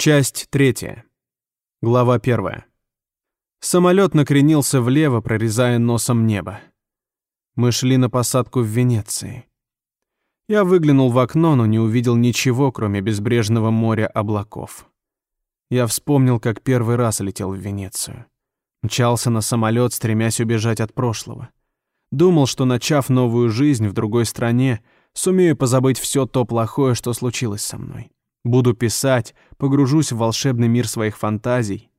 Часть третья. Глава первая. Самолет накренился влево, прорезая носом небо. Мы шли на посадку в Венеции. Я выглянул в окно, но не увидел ничего, кроме безбрежного моря облаков. Я вспомнил, как первый раз летел в Венецию. Мчался на самолет, стремясь убежать от прошлого. Думал, что, начав новую жизнь в другой стране, сумею позабыть все то плохое, что случилось со мной. Буду писать, погружусь в волшебный мир своих фантазий.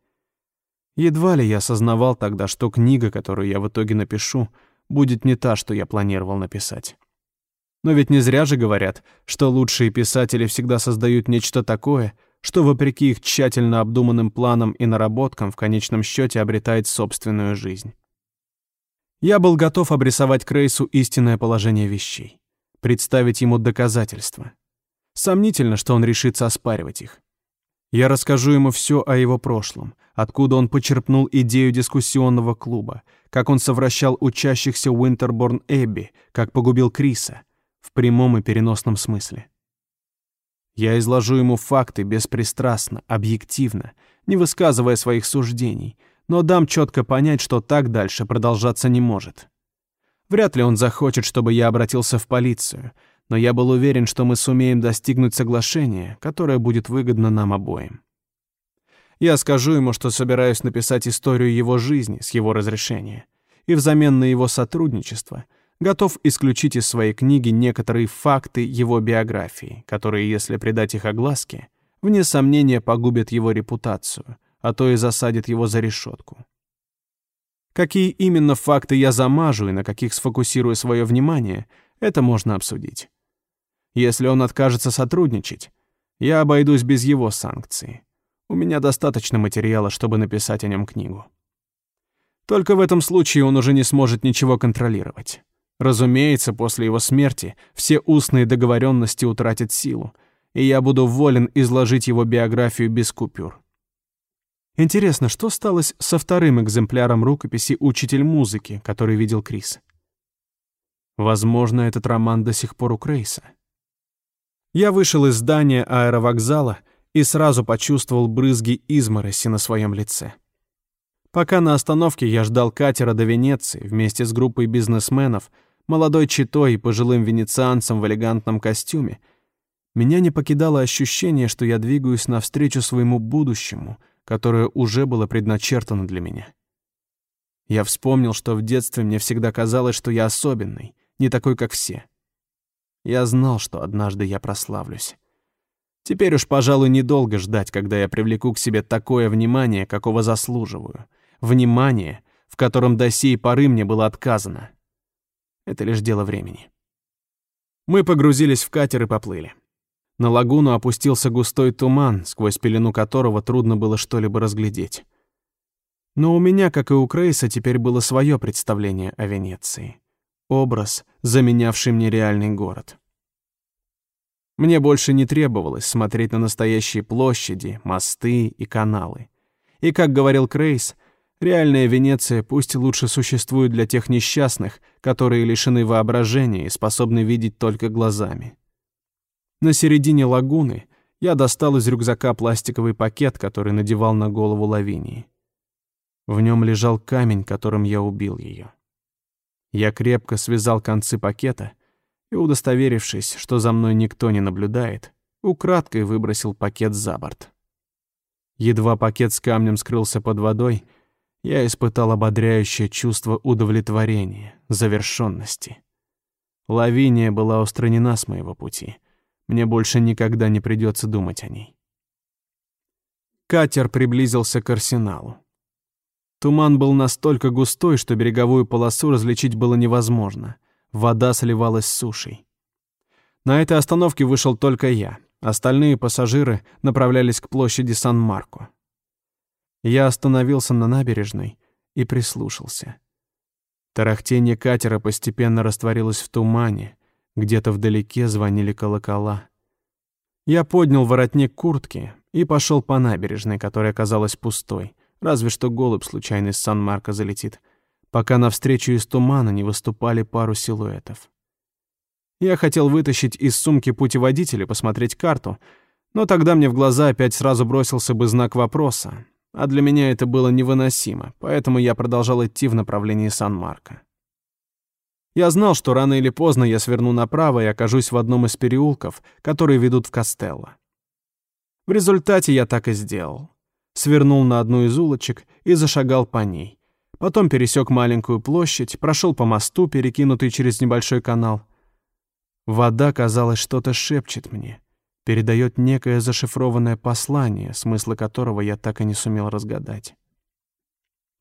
Едва ли я осознавал тогда, что книга, которую я в итоге напишу, будет не та, что я планировал написать. Но ведь не зря же говорят, что лучшие писатели всегда создают нечто такое, что, вопреки их тщательно обдуманным планам и наработкам, в конечном счете обретает собственную жизнь. Я был готов обрисовать Крейсу истинное положение вещей, представить ему доказательства. Сомнительно, что он решится оспаривать их. Я расскажу ему все о его прошлом, откуда он почерпнул идею дискуссионного клуба, как он совращал учащихся Уинтерборн Эбби, как погубил Криса, в прямом и переносном смысле. Я изложу ему факты беспристрастно, объективно, не высказывая своих суждений, но дам четко понять, что так дальше продолжаться не может. Вряд ли он захочет, чтобы я обратился в полицию, но я был уверен, что мы сумеем достигнуть соглашения, которое будет выгодно нам обоим. Я скажу ему, что собираюсь написать историю его жизни с его разрешения, и взамен на его сотрудничество готов исключить из своей книги некоторые факты его биографии, которые, если придать их огласке, вне сомнения погубят его репутацию, а то и засадят его за решетку. Какие именно факты я замажу и на каких сфокусирую свое внимание, это можно обсудить. Если он откажется сотрудничать, я обойдусь без его санкции. У меня достаточно материала, чтобы написать о нем книгу. Только в этом случае он уже не сможет ничего контролировать. Разумеется, после его смерти все устные договоренности утратят силу, и я буду волен изложить его биографию без купюр. Интересно, что стало со вторым экземпляром рукописи «Учитель музыки», который видел Крис? Возможно, этот роман до сих пор у Крейса. Я вышел из здания аэровокзала и сразу почувствовал брызги измороси на своем лице. Пока на остановке я ждал катера до Венеции вместе с группой бизнесменов, молодой читой и пожилым венецианцем в элегантном костюме, меня не покидало ощущение, что я двигаюсь навстречу своему будущему, которое уже было предначертано для меня. Я вспомнил, что в детстве мне всегда казалось, что я особенный, не такой, как все. Я знал, что однажды я прославлюсь. Теперь уж, пожалуй, недолго ждать, когда я привлеку к себе такое внимание, какого заслуживаю. Внимание, в котором до сей поры мне было отказано. Это лишь дело времени. Мы погрузились в катер и поплыли. На лагуну опустился густой туман, сквозь пелену которого трудно было что-либо разглядеть. Но у меня, как и у Крейса, теперь было свое представление о Венеции образ, заменявший мне реальный город. Мне больше не требовалось смотреть на настоящие площади, мосты и каналы. И, как говорил Крейс, реальная Венеция пусть лучше существует для тех несчастных, которые лишены воображения и способны видеть только глазами. На середине лагуны я достал из рюкзака пластиковый пакет, который надевал на голову Лавинии. В нем лежал камень, которым я убил ее. Я крепко связал концы пакета и, удостоверившись, что за мной никто не наблюдает, украдкой выбросил пакет за борт. Едва пакет с камнем скрылся под водой, я испытал ободряющее чувство удовлетворения, завершенности. Лавиния была устранена с моего пути. Мне больше никогда не придется думать о ней. Катер приблизился к арсеналу. Туман был настолько густой, что береговую полосу различить было невозможно. Вода сливалась с сушей. На этой остановке вышел только я. Остальные пассажиры направлялись к площади Сан-Марко. Я остановился на набережной и прислушался. Тарахтение катера постепенно растворилось в тумане, где-то вдалеке звонили колокола. Я поднял воротник куртки и пошел по набережной, которая казалась пустой. Разве что голубь случайно из Сан-Марко залетит, пока навстречу из тумана не выступали пару силуэтов. Я хотел вытащить из сумки путеводителя, посмотреть карту, Но тогда мне в глаза опять сразу бросился бы знак вопроса, а для меня это было невыносимо, поэтому я продолжал идти в направлении Сан-Марко. Я знал, что рано или поздно я сверну направо и окажусь в одном из переулков, которые ведут в Костелло. В результате я так и сделал. Свернул на одну из улочек и зашагал по ней. Потом пересек маленькую площадь, прошел по мосту, перекинутый через небольшой канал. Вода, казалось, что-то шепчет мне, передает некое зашифрованное послание, смысла которого я так и не сумел разгадать.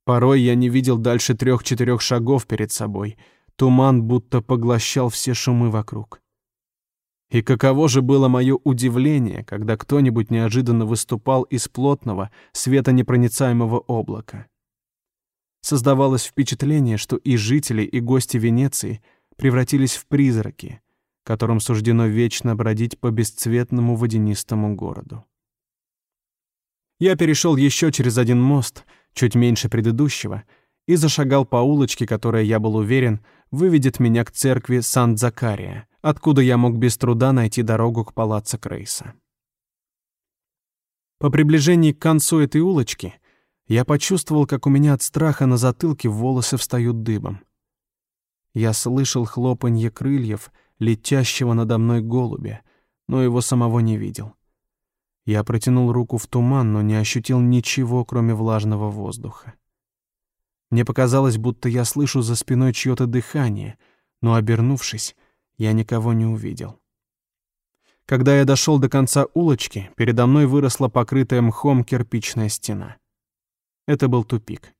Порой я не видел дальше трех-четырех шагов перед собой — Туман будто поглощал все шумы вокруг. И каково же было мое удивление, когда кто-нибудь неожиданно выступал из плотного, светонепроницаемого облака. Создавалось впечатление, что и жители, и гости Венеции превратились в призраки, которым суждено вечно бродить по бесцветному водянистому городу. Я перешел еще через один мост, чуть меньше предыдущего, и зашагал по улочке, которая, я был уверен, выведет меня к церкви Сан-Закария, откуда я мог без труда найти дорогу к палаццо Крейса. По приближении к концу этой улочки я почувствовал, как у меня от страха на затылке волосы встают дыбом. Я слышал хлопанье крыльев, летящего надо мной голубя, но его самого не видел. Я протянул руку в туман, но не ощутил ничего, кроме влажного воздуха. Мне показалось, будто я слышу за спиной чьё-то дыхание, но, обернувшись, я никого не увидел. Когда я дошел до конца улочки, передо мной выросла покрытая мхом кирпичная стена. Это был тупик.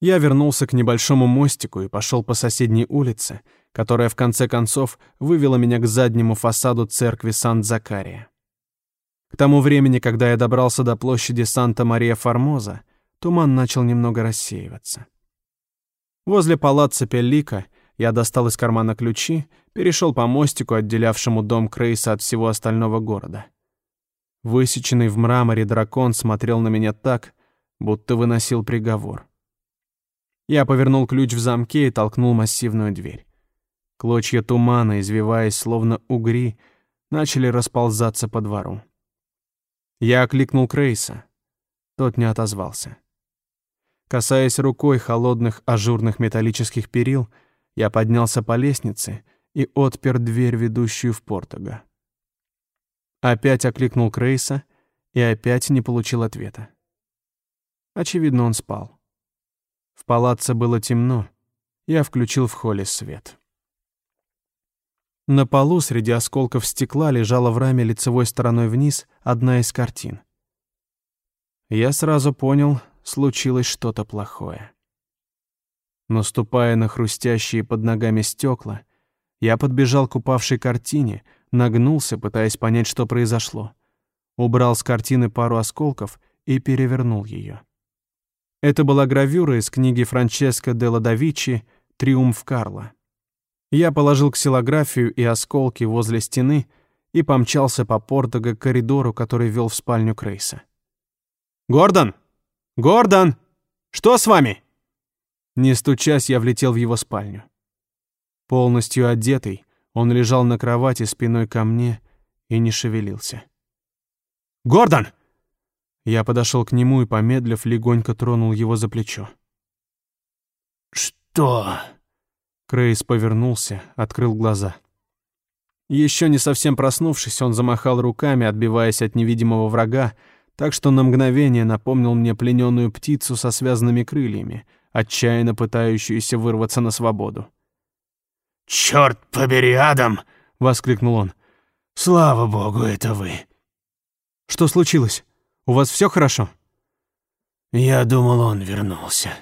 Я вернулся к небольшому мостику и пошел по соседней улице, которая в конце концов вывела меня к заднему фасаду церкви Сан-Закария. К тому времени, когда я добрался до площади Санта-Мария-Формоза, туман начал немного рассеиваться. Возле палаца Пеллика я достал из кармана ключи, перешел по мостику, отделявшему дом Крейса от всего остального города. Высеченный в мраморе дракон смотрел на меня так, будто выносил приговор. Я повернул ключ в замке и толкнул массивную дверь. Клочья тумана, извиваясь словно угри, начали расползаться по двору. Я окликнул Крейса. Тот не отозвался. Касаясь рукой холодных ажурных металлических перил, я поднялся по лестнице и отпер дверь, ведущую в Портого. Опять окликнул Крейса и опять не получил ответа. Очевидно, он спал. В палаце было темно. Я включил в холле свет. На полу среди осколков стекла лежала в раме лицевой стороной вниз одна из картин. Я сразу понял, случилось что-то плохое. Наступая на хрустящие под ногами стекла, я подбежал к упавшей картине, нагнулся, пытаясь понять, что произошло. Убрал с картины пару осколков и перевернул ее. Это была гравюра из книги Франческо де Ладовичи «Триумф Карла». Я положил ксилографию и осколки возле стены и помчался по Портого к коридору, который вел в спальню Крейса. «Гордон!» «Гордон! Что с вами?» Не стучась, я влетел в его спальню. Полностью одетый, он лежал на кровати спиной ко мне и не шевелился. «Гордон!» Я подошел к нему и, помедлив, легонько тронул его за плечо. «Что?» Крейс повернулся, открыл глаза. Еще не совсем проснувшись, он замахал руками, отбиваясь от невидимого врага, так что на мгновение напомнил мне плененную птицу со связанными крыльями, отчаянно пытающуюся вырваться на свободу. «Чёрт побери, Адам!» — воскликнул он. «Слава богу, это вы!» «Что случилось? У вас все хорошо?» «Я думал, он вернулся.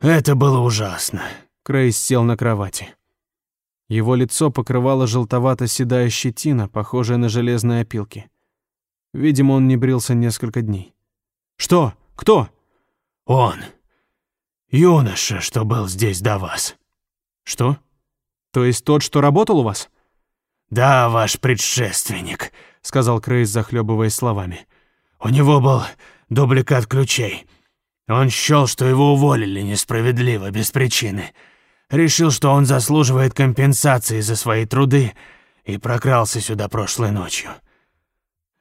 Это было ужасно». Крейс сел на кровати. Его лицо покрывало желтовато-седая щетина, похожая на железные опилки. Видимо, он не брился несколько дней. «Что? Кто?» «Он. Юноша, что был здесь до вас». «Что? То есть тот, что работал у вас?» «Да, ваш предшественник», — сказал Крейс, захлебываясь словами. «У него был дубликат ключей. Он счел, что его уволили несправедливо, без причины. Решил, что он заслуживает компенсации за свои труды и прокрался сюда прошлой ночью.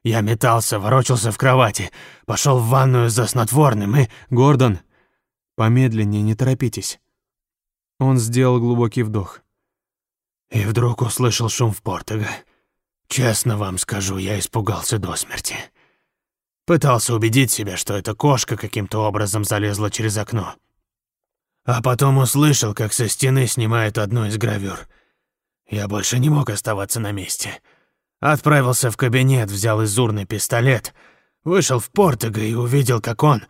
Я метался, ворочался в кровати, пошел в ванную за снотворным и... Гордон, помедленнее, не торопитесь. Он сделал глубокий вдох. И вдруг услышал шум в Портого. Честно вам скажу, я испугался до смерти. Пытался убедить себя, что эта кошка каким-то образом залезла через окно. А потом услышал, как со стены снимает одну из гравюр. Я больше не мог оставаться на месте. Отправился в кабинет, взял изурный пистолет, вышел в Портого и увидел, как он...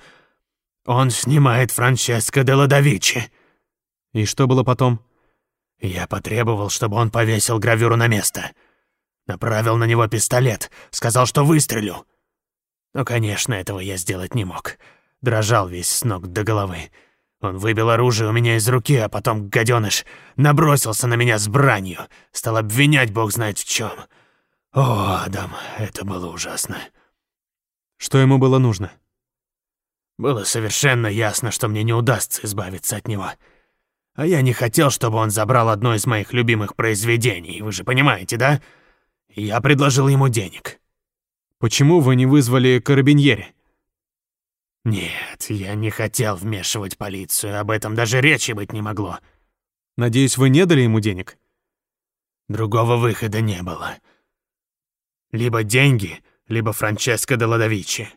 Он снимает Франческо де Ладовичи. И что было потом? Я потребовал, чтобы он повесил гравюру на место. Направил на него пистолет, сказал, что выстрелю. Но, конечно, этого я сделать не мог. Дрожал весь с ног до головы. Он выбил оружие у меня из руки, а потом гаденыш набросился на меня с бранью, стал обвинять бог знает в чем. О, Адам, это было ужасно. Что ему было нужно? Было совершенно ясно, что мне не удастся избавиться от него. А я не хотел, чтобы он забрал одно из моих любимых произведений, вы же понимаете, да? Я предложил ему денег. Почему вы не вызвали карабиньери? Нет, я не хотел вмешивать полицию, об этом даже речи быть не могло. Надеюсь, вы не дали ему денег? Другого выхода не было. Либо деньги, либо Франческо де Ладовичи.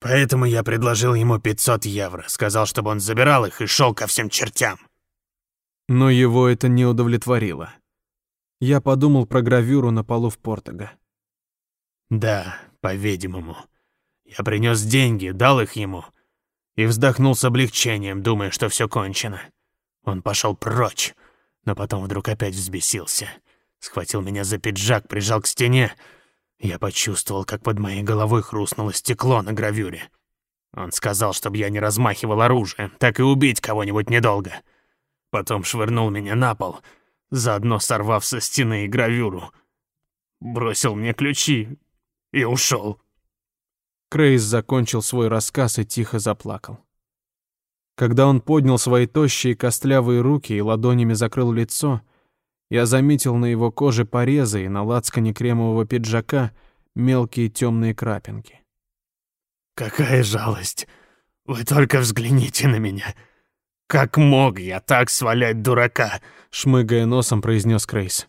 Поэтому я предложил ему 500 евро, сказал, чтобы он забирал их и шел ко всем чертям. Но его это не удовлетворило. Я подумал про гравюру на полу в Портого. Да, по-видимому. Я принес деньги, дал их ему и вздохнул с облегчением, думая, что все кончено. Он пошел прочь, но потом вдруг опять взбесился схватил меня за пиджак, прижал к стене. Я почувствовал, как под моей головой хрустнуло стекло на гравюре. Он сказал, чтобы я не размахивал оружием, так и убить кого-нибудь недолго. Потом швырнул меня на пол, заодно сорвав со стены и гравюру. Бросил мне ключи и ушел. Крейс закончил свой рассказ и тихо заплакал. Когда он поднял свои тощие костлявые руки и ладонями закрыл лицо, я заметил на его коже порезы и на лацкане кремового пиджака мелкие темные крапинки. «Какая жалость! Вы только взгляните на меня! Как мог я так свалять дурака?» Шмыгая носом, произнес Крейс.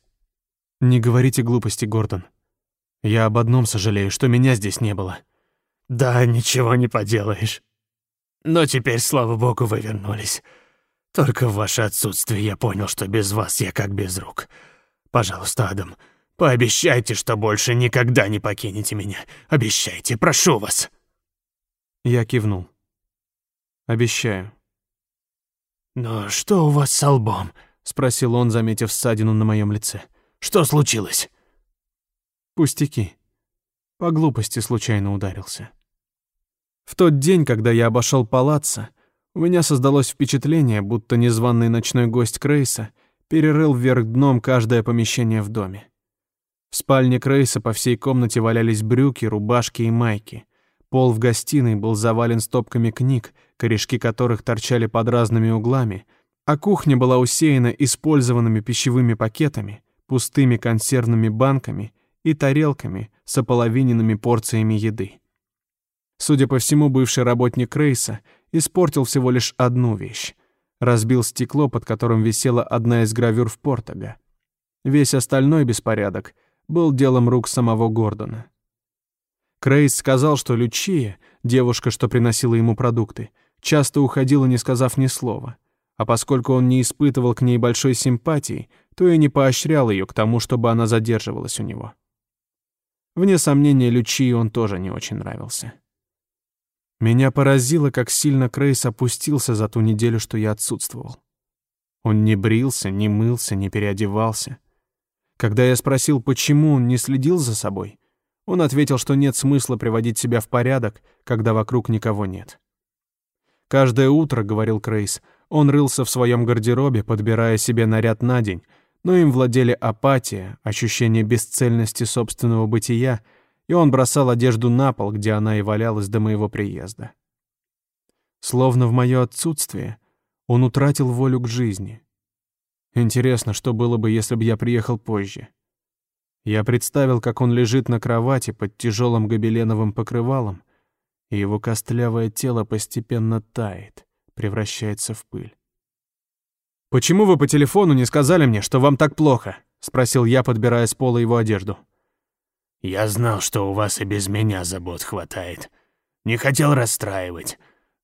«Не говорите глупости, Гордон. Я об одном сожалею, что меня здесь не было». «Да, ничего не поделаешь. Но теперь, слава богу, вы вернулись. Только в ваше отсутствие я понял, что без вас я как без рук. Пожалуйста, Адам, пообещайте, что больше никогда не покинете меня. Обещайте, прошу вас». Я кивнул. «Обещаю». «Но что у вас с лбом?» — спросил он, заметив ссадину на моем лице. «Что случилось?» «Пустяки. По глупости случайно ударился». В тот день, когда я обошел палаца, у меня создалось впечатление, будто незваный ночной гость Крейса перерыл вверх дном каждое помещение в доме. В спальне Крейса по всей комнате валялись брюки, рубашки и майки. Пол в гостиной был завален стопками книг, корешки которых торчали под разными углами, а кухня была усеяна использованными пищевыми пакетами, пустыми консервными банками и тарелками с ополовиненными порциями еды. Судя по всему, бывший работник Крейса испортил всего лишь одну вещь. Разбил стекло, под которым висела одна из гравюр в Портого. Весь остальной беспорядок был делом рук самого Гордона. Крейс сказал, что Лючия, девушка, что приносила ему продукты, часто уходила, не сказав ни слова. А поскольку он не испытывал к ней большой симпатии, то и не поощрял ее к тому, чтобы она задерживалась у него. Вне сомнения, Лючии он тоже не очень нравился. Меня поразило, как сильно Крейс опустился за ту неделю, что я отсутствовал. Он не брился, не мылся, не переодевался. Когда я спросил, почему он не следил за собой, он ответил, что нет смысла приводить себя в порядок, когда вокруг никого нет. Каждое утро, говорил Крейс, он рылся в своем гардеробе, подбирая себе наряд на день, но им владели апатия, ощущение бесцельности собственного бытия и он бросал одежду на пол, где она и валялась до моего приезда. Словно в мое отсутствие он утратил волю к жизни. Интересно, что было бы, если бы я приехал позже. Я представил, как он лежит на кровати под тяжелым гобеленовым покрывалом, и его костлявое тело постепенно тает, превращается в пыль. «Почему вы по телефону не сказали мне, что вам так плохо?» — спросил я, подбирая с пола его одежду. «Я знал, что у вас и без меня забот хватает. Не хотел расстраивать.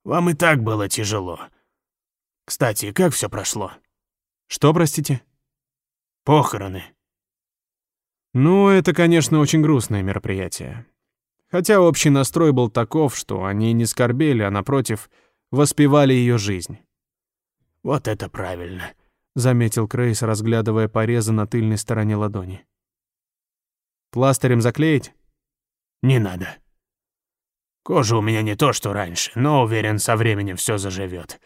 Вам и так было тяжело. Кстати, как все прошло?» «Что, простите?» «Похороны». «Ну, это, конечно, очень грустное мероприятие. Хотя общий настрой был таков, что они не скорбели, а, напротив, воспевали ее жизнь. «Вот это правильно», — заметил Крейс, разглядывая порезы на тыльной стороне ладони. «Пластырем заклеить?» «Не надо. Кожа у меня не то, что раньше, но, уверен, со временем все заживет.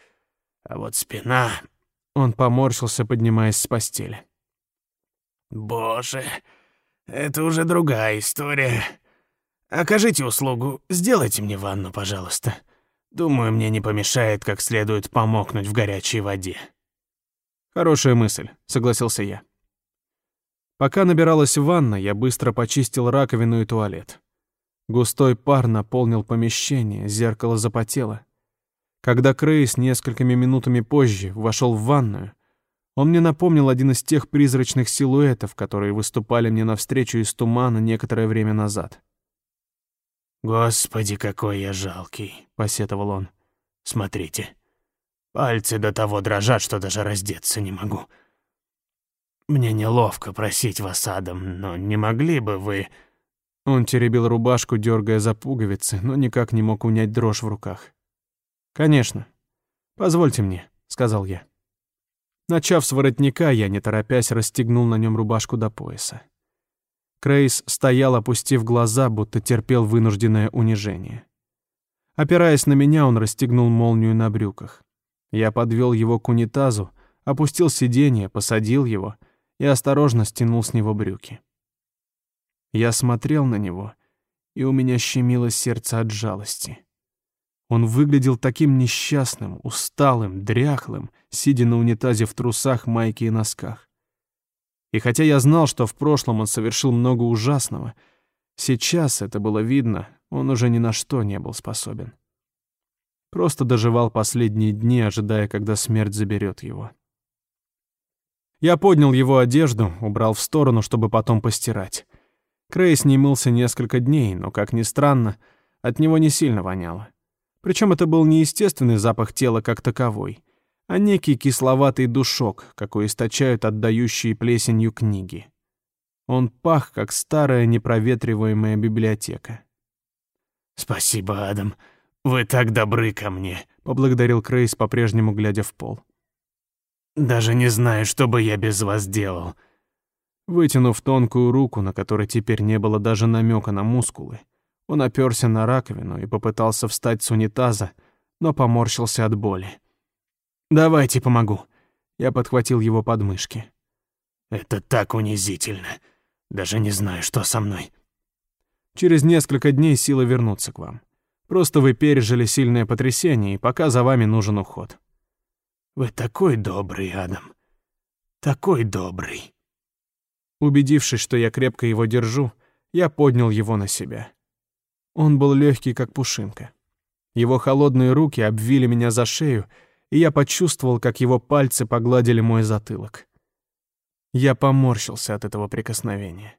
А вот спина...» Он поморщился, поднимаясь с постели. «Боже, это уже другая история. Окажите услугу, сделайте мне ванну, пожалуйста». Думаю, мне не помешает как следует помокнуть в горячей воде. Хорошая мысль, согласился я. Пока набиралась ванна, я быстро почистил раковину и туалет. Густой пар наполнил помещение, зеркало запотело. Когда Крейс несколькими минутами позже вошел в ванную, он мне напомнил один из тех призрачных силуэтов, которые выступали мне навстречу из тумана некоторое время назад. «Господи, какой я жалкий», — посетовал он. «Смотрите, пальцы до того дрожат, что даже раздеться не могу. Мне неловко просить вас, Адам, но не могли бы вы...» Он теребил рубашку, дергая за пуговицы, но никак не мог унять дрожь в руках. «Конечно. Позвольте мне», — сказал я. Начав с воротника, я, не торопясь, расстегнул на нем рубашку до пояса. Крейс стоял, опустив глаза, будто терпел вынужденное унижение. Опираясь на меня, он расстегнул молнию на брюках. Я подвел его к унитазу, опустил сиденье, посадил его и осторожно стянул с него брюки. Я смотрел на него, и у меня щемило сердце от жалости. Он выглядел таким несчастным, усталым, дряхлым, сидя на унитазе в трусах, майке и носках. И хотя я знал, что в прошлом он совершил много ужасного, сейчас это было видно, он уже ни на что не был способен. Просто доживал последние дни, ожидая, когда смерть заберет его. Я поднял его одежду, убрал в сторону, чтобы потом постирать. Крейс не мылся несколько дней, но, как ни странно, от него не сильно воняло. Причем это был не естественный запах тела как таковой — а некий кисловатый душок, какой источают отдающие плесенью книги. Он пах, как старая непроветриваемая библиотека. «Спасибо, Адам. Вы так добры ко мне», — поблагодарил Крейс, по-прежнему глядя в пол. «Даже не знаю, что бы я без вас делал». Вытянув тонкую руку, на которой теперь не было даже намека на мускулы, он оперся на раковину и попытался встать с унитаза, но поморщился от боли. «Давайте помогу». Я подхватил его подмышки. «Это так унизительно. Даже не знаю, что со мной». Через несколько дней силы вернутся к вам. Просто вы пережили сильное потрясение, и пока за вами нужен уход. Вы такой добрый, Адам. Такой добрый. Убедившись, что я крепко его держу, я поднял его на себя. Он был легкий, как пушинка. Его холодные руки обвили меня за шею, и я почувствовал, как его пальцы погладили мой затылок. Я поморщился от этого прикосновения.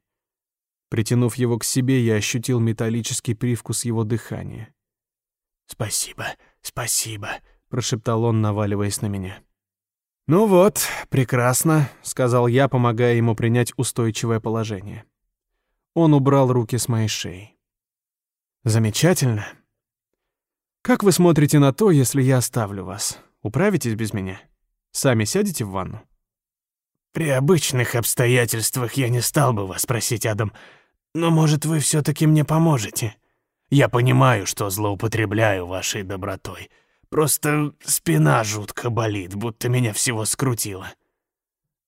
Притянув его к себе, я ощутил металлический привкус его дыхания. «Спасибо, спасибо», — прошептал он, наваливаясь на меня. «Ну вот, прекрасно», — сказал я, помогая ему принять устойчивое положение. Он убрал руки с моей шеи. «Замечательно. Как вы смотрите на то, если я оставлю вас? Управитесь без меня? Сами сядете в ванну?» «При обычных обстоятельствах я не стал бы вас просить, Адам, но, может, вы все таки мне поможете? Я понимаю, что злоупотребляю вашей добротой. Просто спина жутко болит, будто меня всего скрутило».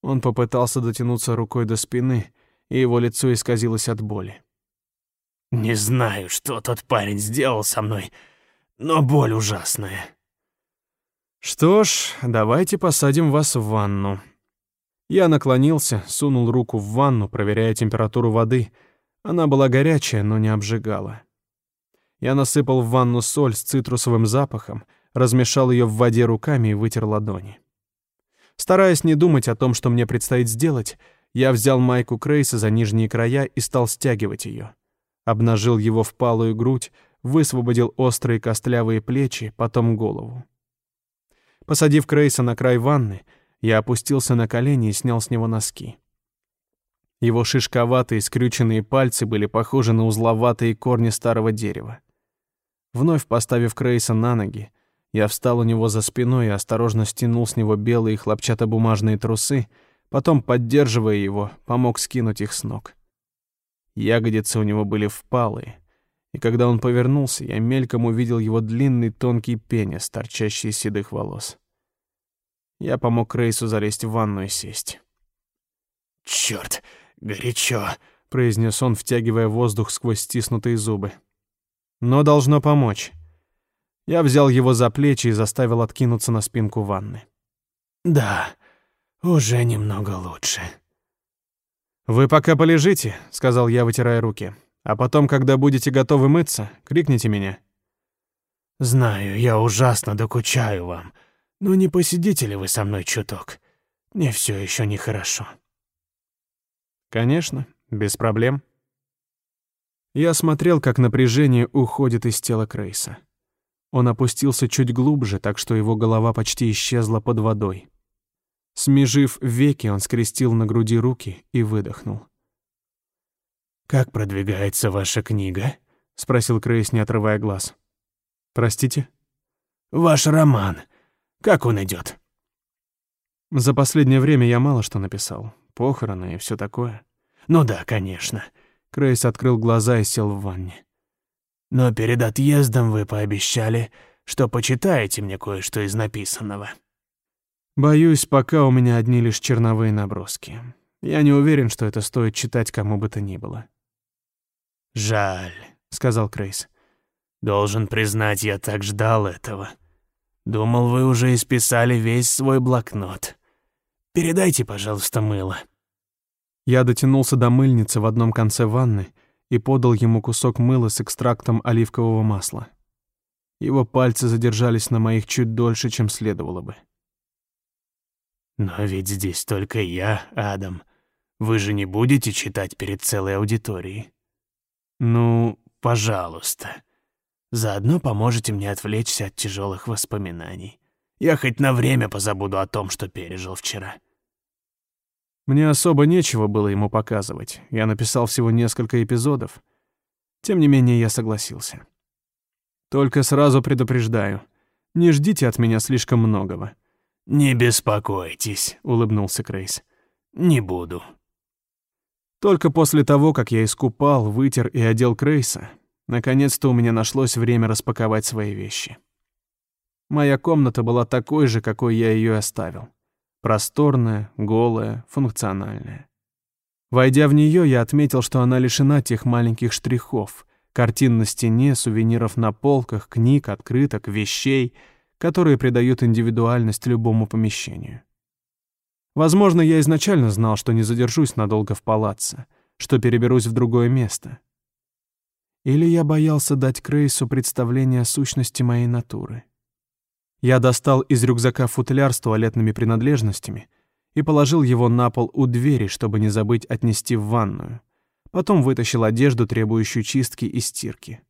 Он попытался дотянуться рукой до спины, и его лицо исказилось от боли. «Не знаю, что тот парень сделал со мной, но боль ужасная. «Что ж, давайте посадим вас в ванну». Я наклонился, сунул руку в ванну, проверяя температуру воды. Она была горячая, но не обжигала. Я насыпал в ванну соль с цитрусовым запахом, размешал ее в воде руками и вытер ладони. Стараясь не думать о том, что мне предстоит сделать, я взял майку Крейса за нижние края и стал стягивать ее. Обнажил его впалую грудь, высвободил острые костлявые плечи, потом голову. Посадив Крейса на край ванны, я опустился на колени и снял с него носки. Его шишковатые скрюченные пальцы были похожи на узловатые корни старого дерева. Вновь поставив Крейса на ноги, я встал у него за спиной и осторожно стянул с него белые хлопчатобумажные трусы, потом, поддерживая его, помог скинуть их с ног. Ягодицы у него были впалые, и когда он повернулся, я мельком увидел его длинный тонкий пенис, торчащий из седых волос. Я помог Рейсу залезть в ванну и сесть. «Чёрт, горячо», — произнес он, втягивая воздух сквозь стиснутые зубы. «Но должно помочь». Я взял его за плечи и заставил откинуться на спинку ванны. «Да, уже немного лучше». «Вы пока полежите», — сказал я, вытирая руки. «А потом, когда будете готовы мыться, крикните меня». «Знаю, я ужасно докучаю вам, но не посидите ли вы со мной чуток? Мне все еще нехорошо». «Конечно, без проблем». Я смотрел, как напряжение уходит из тела Крейса. Он опустился чуть глубже, так что его голова почти исчезла под водой. Смежив веки, он скрестил на груди руки и выдохнул. «Как продвигается ваша книга?» — спросил Крейс, не отрывая глаз. «Простите?» «Ваш роман. Как он идет? «За последнее время я мало что написал. Похороны и все такое». «Ну да, конечно». Крейс открыл глаза и сел в ванне. Но перед отъездом вы пообещали, что почитаете мне кое-что из написанного. Боюсь, пока у меня одни лишь черновые наброски. Я не уверен, что это стоит читать кому бы то ни было. «Жаль», — сказал Крейс. «Должен признать, я так ждал этого. Думал, вы уже исписали весь свой блокнот. Передайте, пожалуйста, мыло». Я дотянулся до мыльницы в одном конце ванны и подал ему кусок мыла с экстрактом оливкового масла. Его пальцы задержались на моих чуть дольше, чем следовало бы. «Но ведь здесь только я, Адам. Вы же не будете читать перед целой аудиторией?» «Ну, пожалуйста. Заодно поможете мне отвлечься от тяжелых воспоминаний. Я хоть на время позабуду о том, что пережил вчера». Мне особо нечего было ему показывать. Я написал всего несколько эпизодов. Тем не менее, я согласился. Только сразу предупреждаю. Не ждите от меня слишком многого. «Не беспокойтесь», — улыбнулся Крейс. «Не буду». Только после того, как я искупал, вытер и одел Крейса, наконец-то у меня нашлось время распаковать свои вещи. Моя комната была такой же, какой я ее оставил. Просторная, голая, функциональная. Войдя в нее, я отметил, что она лишена тех маленьких штрихов, картин на стене, сувениров на полках, книг, открыток, вещей, которые придают индивидуальность любому помещению. Возможно, я изначально знал, что не задержусь надолго в палаце, что переберусь в другое место. Или я боялся дать Крейсу представление о сущности моей натуры. Я достал из рюкзака футляр с туалетными принадлежностями и положил его на пол у двери, чтобы не забыть отнести в ванную. Потом вытащил одежду, требующую чистки и стирки.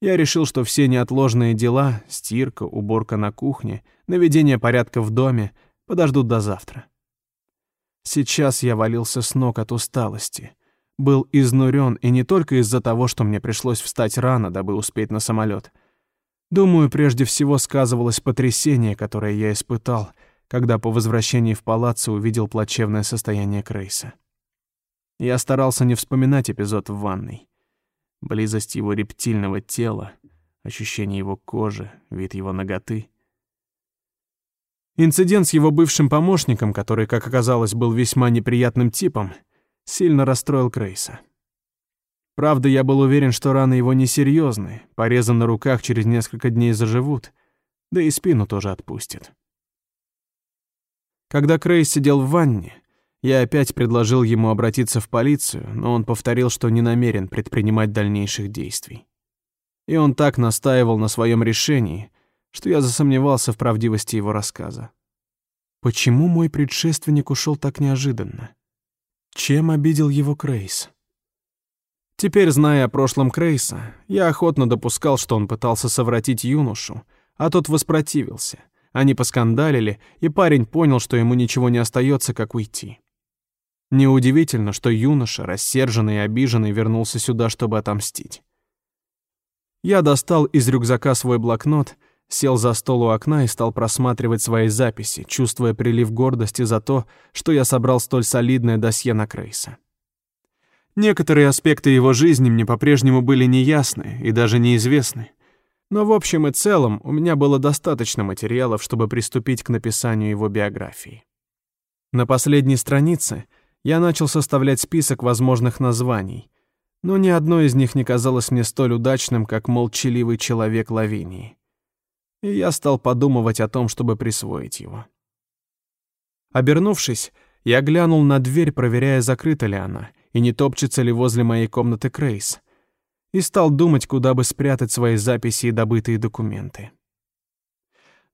Я решил, что все неотложные дела — стирка, уборка на кухне, наведение порядка в доме — подождут до завтра. Сейчас я валился с ног от усталости. Был изнурен и не только из-за того, что мне пришлось встать рано, дабы успеть на самолет — Думаю, прежде всего сказывалось потрясение, которое я испытал, когда по возвращении в палаццо увидел плачевное состояние Крейса. Я старался не вспоминать эпизод в ванной. Близость его рептильного тела, ощущение его кожи, вид его ноготы. Инцидент с его бывшим помощником, который, как оказалось, был весьма неприятным типом, сильно расстроил Крейса. Правда, я был уверен, что раны его несерьезные, порезы на руках через несколько дней заживут, да и спину тоже отпустит. Когда Крейс сидел в ванне, Я опять предложил ему обратиться в полицию, но он повторил, что не намерен предпринимать дальнейших действий. И он так настаивал на своем решении, что я засомневался в правдивости его рассказа. Почему мой предшественник ушел так неожиданно? Чем обидел его Крейс? Теперь, зная о прошлом Крейса, я охотно допускал, что он пытался совратить юношу, а тот воспротивился. Они поскандалили, и парень понял, что ему ничего не остается, как уйти. Неудивительно, что юноша, рассерженный и обиженный, вернулся сюда, чтобы отомстить. Я достал из рюкзака свой блокнот, сел за стол у окна и стал просматривать свои записи, чувствуя прилив гордости за то, что я собрал столь солидное досье на Крейса. Некоторые аспекты его жизни мне по-прежнему были неясны и даже неизвестны, но в общем и целом у меня было достаточно материалов, чтобы приступить к написанию его биографии. На последней странице я начал составлять список возможных названий, но ни одно из них не казалось мне столь удачным, как молчаливый человек Лавинии. И я стал подумывать о том, чтобы присвоить его. Обернувшись, я глянул на дверь, проверяя, закрыта ли она, и не топчется ли возле моей комнаты Крейс, и стал думать, куда бы спрятать свои записи и добытые документы.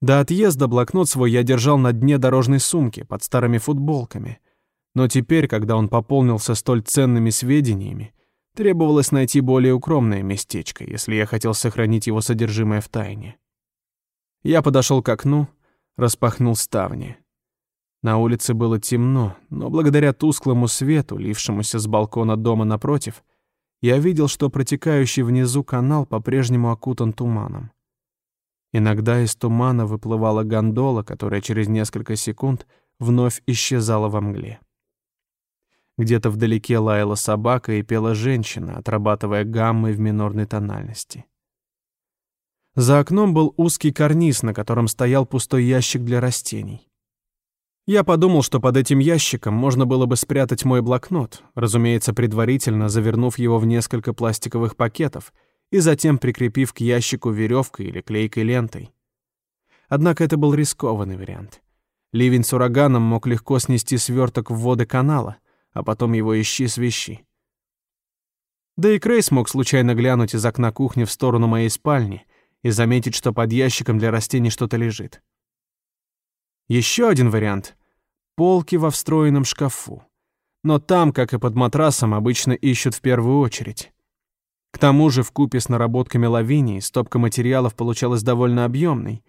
До отъезда блокнот свой я держал на дне дорожной сумки под старыми футболками, но теперь, когда он пополнился столь ценными сведениями, Требовалось найти более укромное местечко, если я хотел сохранить его содержимое в тайне. Я подошел к окну, распахнул ставни. На улице было темно, но благодаря тусклому свету, лившемуся с балкона дома напротив, я видел, что протекающий внизу канал по-прежнему окутан туманом. Иногда из тумана выплывала гондола, которая через несколько секунд вновь исчезала во мгле. Где-то вдалеке лаяла собака и пела женщина, отрабатывая гаммы в минорной тональности. За окном был узкий карниз, на котором стоял пустой ящик для растений. Я подумал, что под этим ящиком можно было бы спрятать мой блокнот, разумеется, предварительно завернув его в несколько пластиковых пакетов и затем прикрепив к ящику веревкой или клейкой лентой. Однако это был рискованный вариант. Ливень с ураганом мог легко снести сверток в воды канала — а потом его ищи свищи. Да и Крейс мог случайно глянуть из окна кухни в сторону моей спальни и заметить, что под ящиком для растений что-то лежит. Еще один вариант — полки во встроенном шкафу. Но там, как и под матрасом, обычно ищут в первую очередь. К тому же в купе с наработками Лавинии стопка материалов получалась довольно объемной.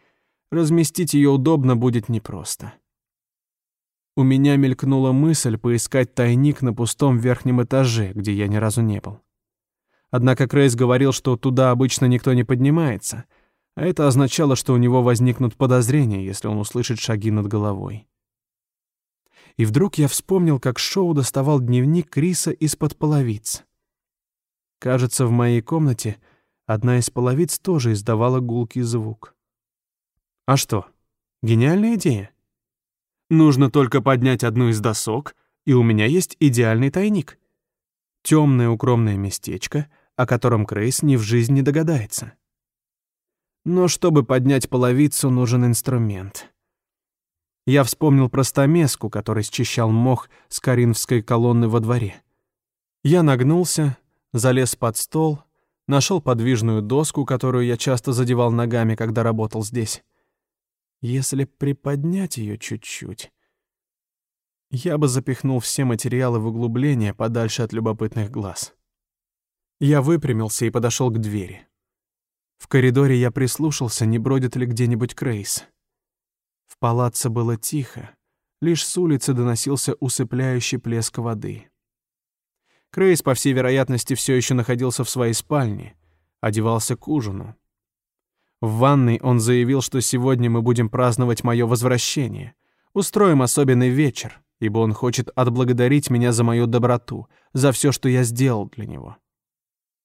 Разместить ее удобно будет непросто. У меня мелькнула мысль поискать тайник на пустом верхнем этаже, где я ни разу не был. Однако Крейс говорил, что туда обычно никто не поднимается, а это означало, что у него возникнут подозрения, если он услышит шаги над головой. И вдруг я вспомнил, как Шоу доставал дневник Криса из-под половиц. Кажется, в моей комнате одна из половиц тоже издавала гулкий звук. А что, гениальная идея? Нужно только поднять одну из досок, и у меня есть идеальный тайник. Темное укромное местечко, о котором Крейс ни в жизни не догадается. Но чтобы поднять половицу, нужен инструмент. Я вспомнил про стамеску, который счищал мох с коринфской колонны во дворе. Я нагнулся, залез под стол, нашел подвижную доску, которую я часто задевал ногами, когда работал здесь. Если приподнять ее чуть-чуть, я бы запихнул все материалы в углубление подальше от любопытных глаз. Я выпрямился и подошел к двери. В коридоре я прислушался, не бродит ли где-нибудь Крейс. В палаце было тихо, лишь с улицы доносился усыпляющий плеск воды. Крейс, по всей вероятности, все еще находился в своей спальне, одевался к ужину. В ванной он заявил, что сегодня мы будем праздновать мое возвращение. Устроим особенный вечер, ибо он хочет отблагодарить меня за мою доброту, за все, что я сделал для него.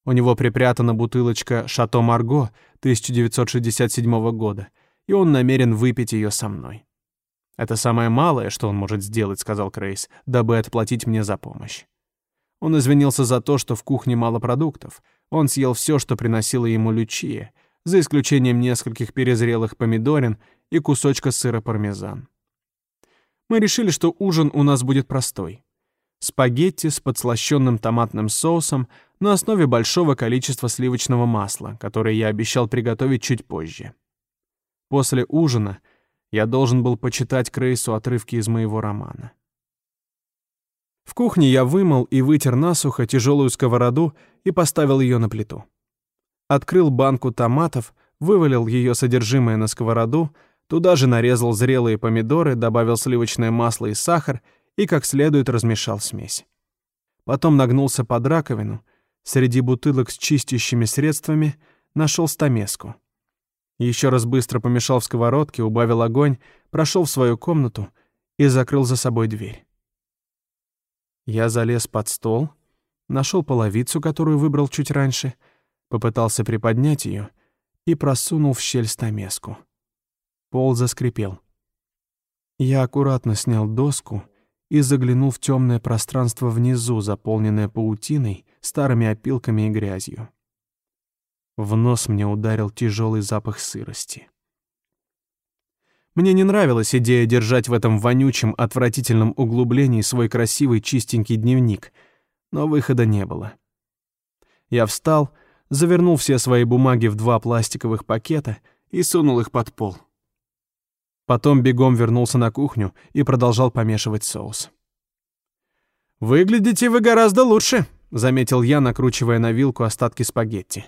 У него припрятана бутылочка «Шато Марго» 1967 года, и он намерен выпить ее со мной. «Это самое малое, что он может сделать», — сказал Крейс, дабы отплатить мне за помощь. Он извинился за то, что в кухне мало продуктов. Он съел все, что приносила ему Лючия — за исключением нескольких перезрелых помидорин и кусочка сыра пармезан. Мы решили, что ужин у нас будет простой. Спагетти с подслащенным томатным соусом на основе большого количества сливочного масла, которое я обещал приготовить чуть позже. После ужина я должен был почитать Крейсу отрывки из моего романа. В кухне я вымыл и вытер насухо тяжелую сковороду и поставил ее на плиту. Открыл банку томатов, вывалил ее содержимое на сковороду, туда же нарезал зрелые помидоры, добавил сливочное масло и сахар и как следует размешал смесь. Потом нагнулся под раковину, среди бутылок с чистящими средствами нашел стамеску. Еще раз быстро помешал в сковородке, убавил огонь, прошел в свою комнату и закрыл за собой дверь. Я залез под стол, нашел половицу, которую выбрал чуть раньше, попытался приподнять ее и просунул в щель стамеску. Пол заскрипел. Я аккуратно снял доску и заглянул в темное пространство внизу, заполненное паутиной, старыми опилками и грязью. В нос мне ударил тяжелый запах сырости. Мне не нравилась идея держать в этом вонючем, отвратительном углублении свой красивый чистенький дневник, но выхода не было. Я встал, завернул все свои бумаги в два пластиковых пакета и сунул их под пол. Потом бегом вернулся на кухню и продолжал помешивать соус. «Выглядите вы гораздо лучше», — заметил я, накручивая на вилку остатки спагетти.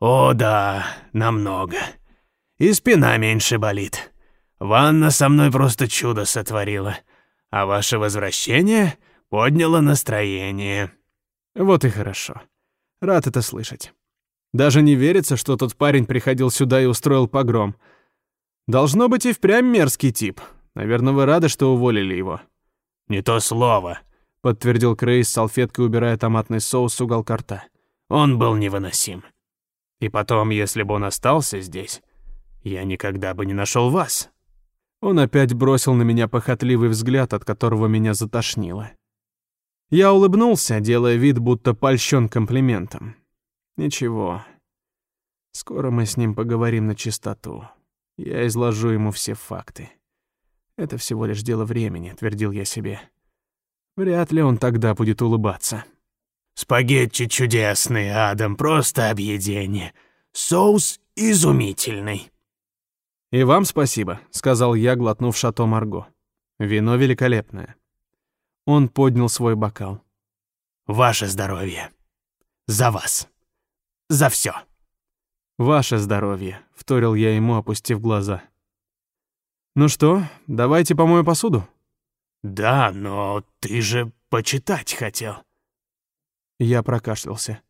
«О да, намного. И спина меньше болит. Ванна со мной просто чудо сотворила, а ваше возвращение подняло настроение». «Вот и хорошо. Рад это слышать. Даже не верится, что тот парень приходил сюда и устроил погром. Должно быть и впрямь мерзкий тип. Наверное, вы рады, что уволили его». «Не то слово», — подтвердил Крейс, салфеткой убирая томатный соус с уголка рта. «Он был невыносим. И потом, если бы он остался здесь, я никогда бы не нашел вас». Он опять бросил на меня похотливый взгляд, от которого меня затошнило. Я улыбнулся, делая вид, будто польщен комплиментом. Ничего. Скоро мы с ним поговорим на чистоту. Я изложу ему все факты. Это всего лишь дело времени, твердил я себе. Вряд ли он тогда будет улыбаться. Спагетти чудесные, Адам, просто объедение. Соус изумительный. «И вам спасибо», — сказал я, глотнув шато Марго. «Вино великолепное». Он поднял свой бокал. «Ваше здоровье. За вас. За все. «Ваше здоровье», — вторил я ему, опустив глаза. «Ну что, давайте помою посуду?» «Да, но ты же почитать хотел». Я прокашлялся.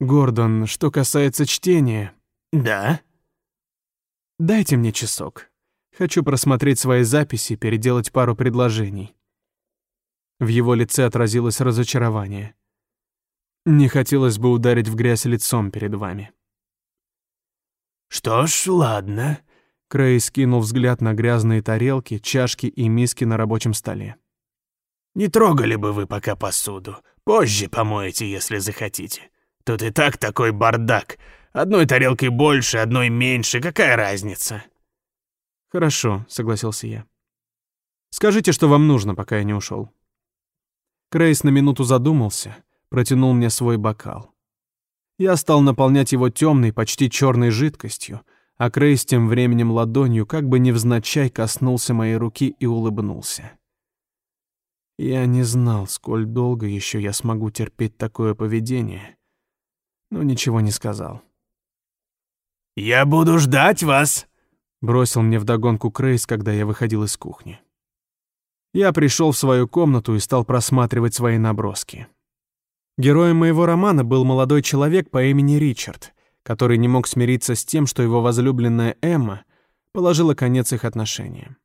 «Гордон, что касается чтения...» «Да?» Дайте мне часок. Хочу просмотреть свои записи, переделать пару предложений. В его лице отразилось разочарование. Не хотелось бы ударить в грязь лицом перед вами. Что ж, ладно. Крей скинул взгляд на грязные тарелки, чашки и миски на рабочем столе. Не трогали бы вы пока посуду. Позже помоете, если захотите. Тут и так такой бардак. Одной тарелкой больше, одной меньше, какая разница?» «Хорошо», — согласился я. «Скажите, что вам нужно, пока я не ушел». Крейс на минуту задумался, протянул мне свой бокал. Я стал наполнять его темной, почти черной жидкостью, а Крейс тем временем ладонью как бы невзначай коснулся моей руки и улыбнулся. Я не знал, сколь долго еще я смогу терпеть такое поведение, но ничего не сказал. «Я буду ждать вас», — бросил мне вдогонку Крейс, когда я выходил из кухни. Я пришел в свою комнату и стал просматривать свои наброски. Героем моего романа был молодой человек по имени Ричард, который не мог смириться с тем, что его возлюбленная Эмма положила конец их отношениям.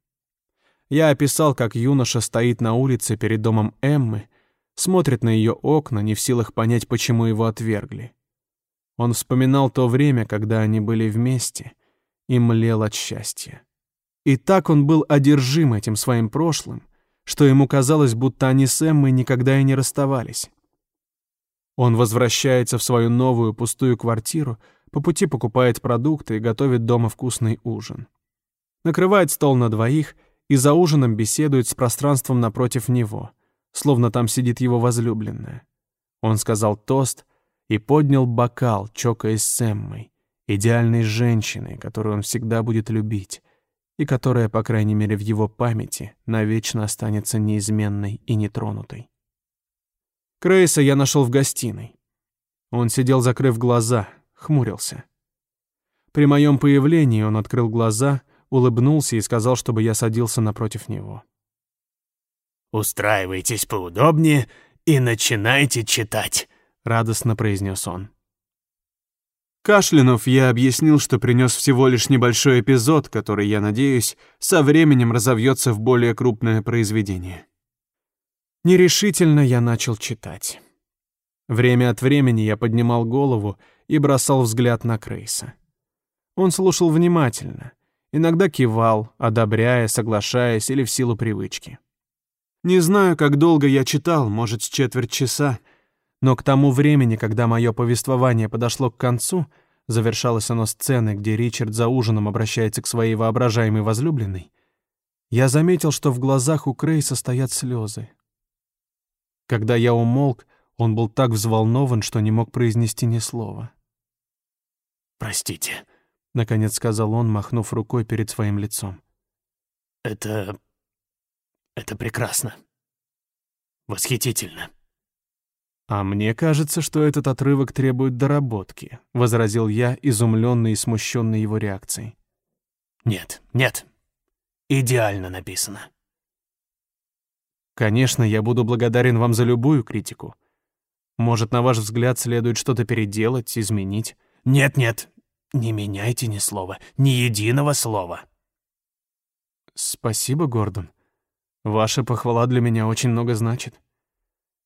Я описал, как юноша стоит на улице перед домом Эммы, смотрит на ее окна, не в силах понять, почему его отвергли. Он вспоминал то время, когда они были вместе, и млел от счастья. И так он был одержим этим своим прошлым, что ему казалось, будто они с Эммой никогда и не расставались. Он возвращается в свою новую пустую квартиру, по пути покупает продукты и готовит дома вкусный ужин. Накрывает стол на двоих и за ужином беседует с пространством напротив него, словно там сидит его возлюбленная. Он сказал тост и поднял бокал, чокаясь с Эммой, идеальной женщиной, которую он всегда будет любить, и которая, по крайней мере, в его памяти навечно останется неизменной и нетронутой. Крейса я нашел в гостиной. Он сидел, закрыв глаза, хмурился. При моем появлении он открыл глаза, улыбнулся и сказал, чтобы я садился напротив него. «Устраивайтесь поудобнее и начинайте читать», — радостно произнес он. Кашлянув, я объяснил, что принес всего лишь небольшой эпизод, который, я надеюсь, со временем разовьется в более крупное произведение. Нерешительно я начал читать. Время от времени я поднимал голову и бросал взгляд на Крейса. Он слушал внимательно, иногда кивал, одобряя, соглашаясь или в силу привычки. Не знаю, как долго я читал, может, с четверть часа, но к тому времени, когда мое повествование подошло к концу, завершалось оно сценой, где Ричард за ужином обращается к своей воображаемой возлюбленной, я заметил, что в глазах у Крейса стоят слезы. Когда я умолк, он был так взволнован, что не мог произнести ни слова. «Простите», — наконец сказал он, махнув рукой перед своим лицом. «Это... это прекрасно. Восхитительно». «А мне кажется, что этот отрывок требует доработки», — возразил я, изумленный и смущенный его реакцией. «Нет, нет. Идеально написано». «Конечно, я буду благодарен вам за любую критику. Может, на ваш взгляд, следует что-то переделать, изменить?» «Нет-нет, не меняйте ни слова, ни единого слова». «Спасибо, Гордон. Ваша похвала для меня очень много значит».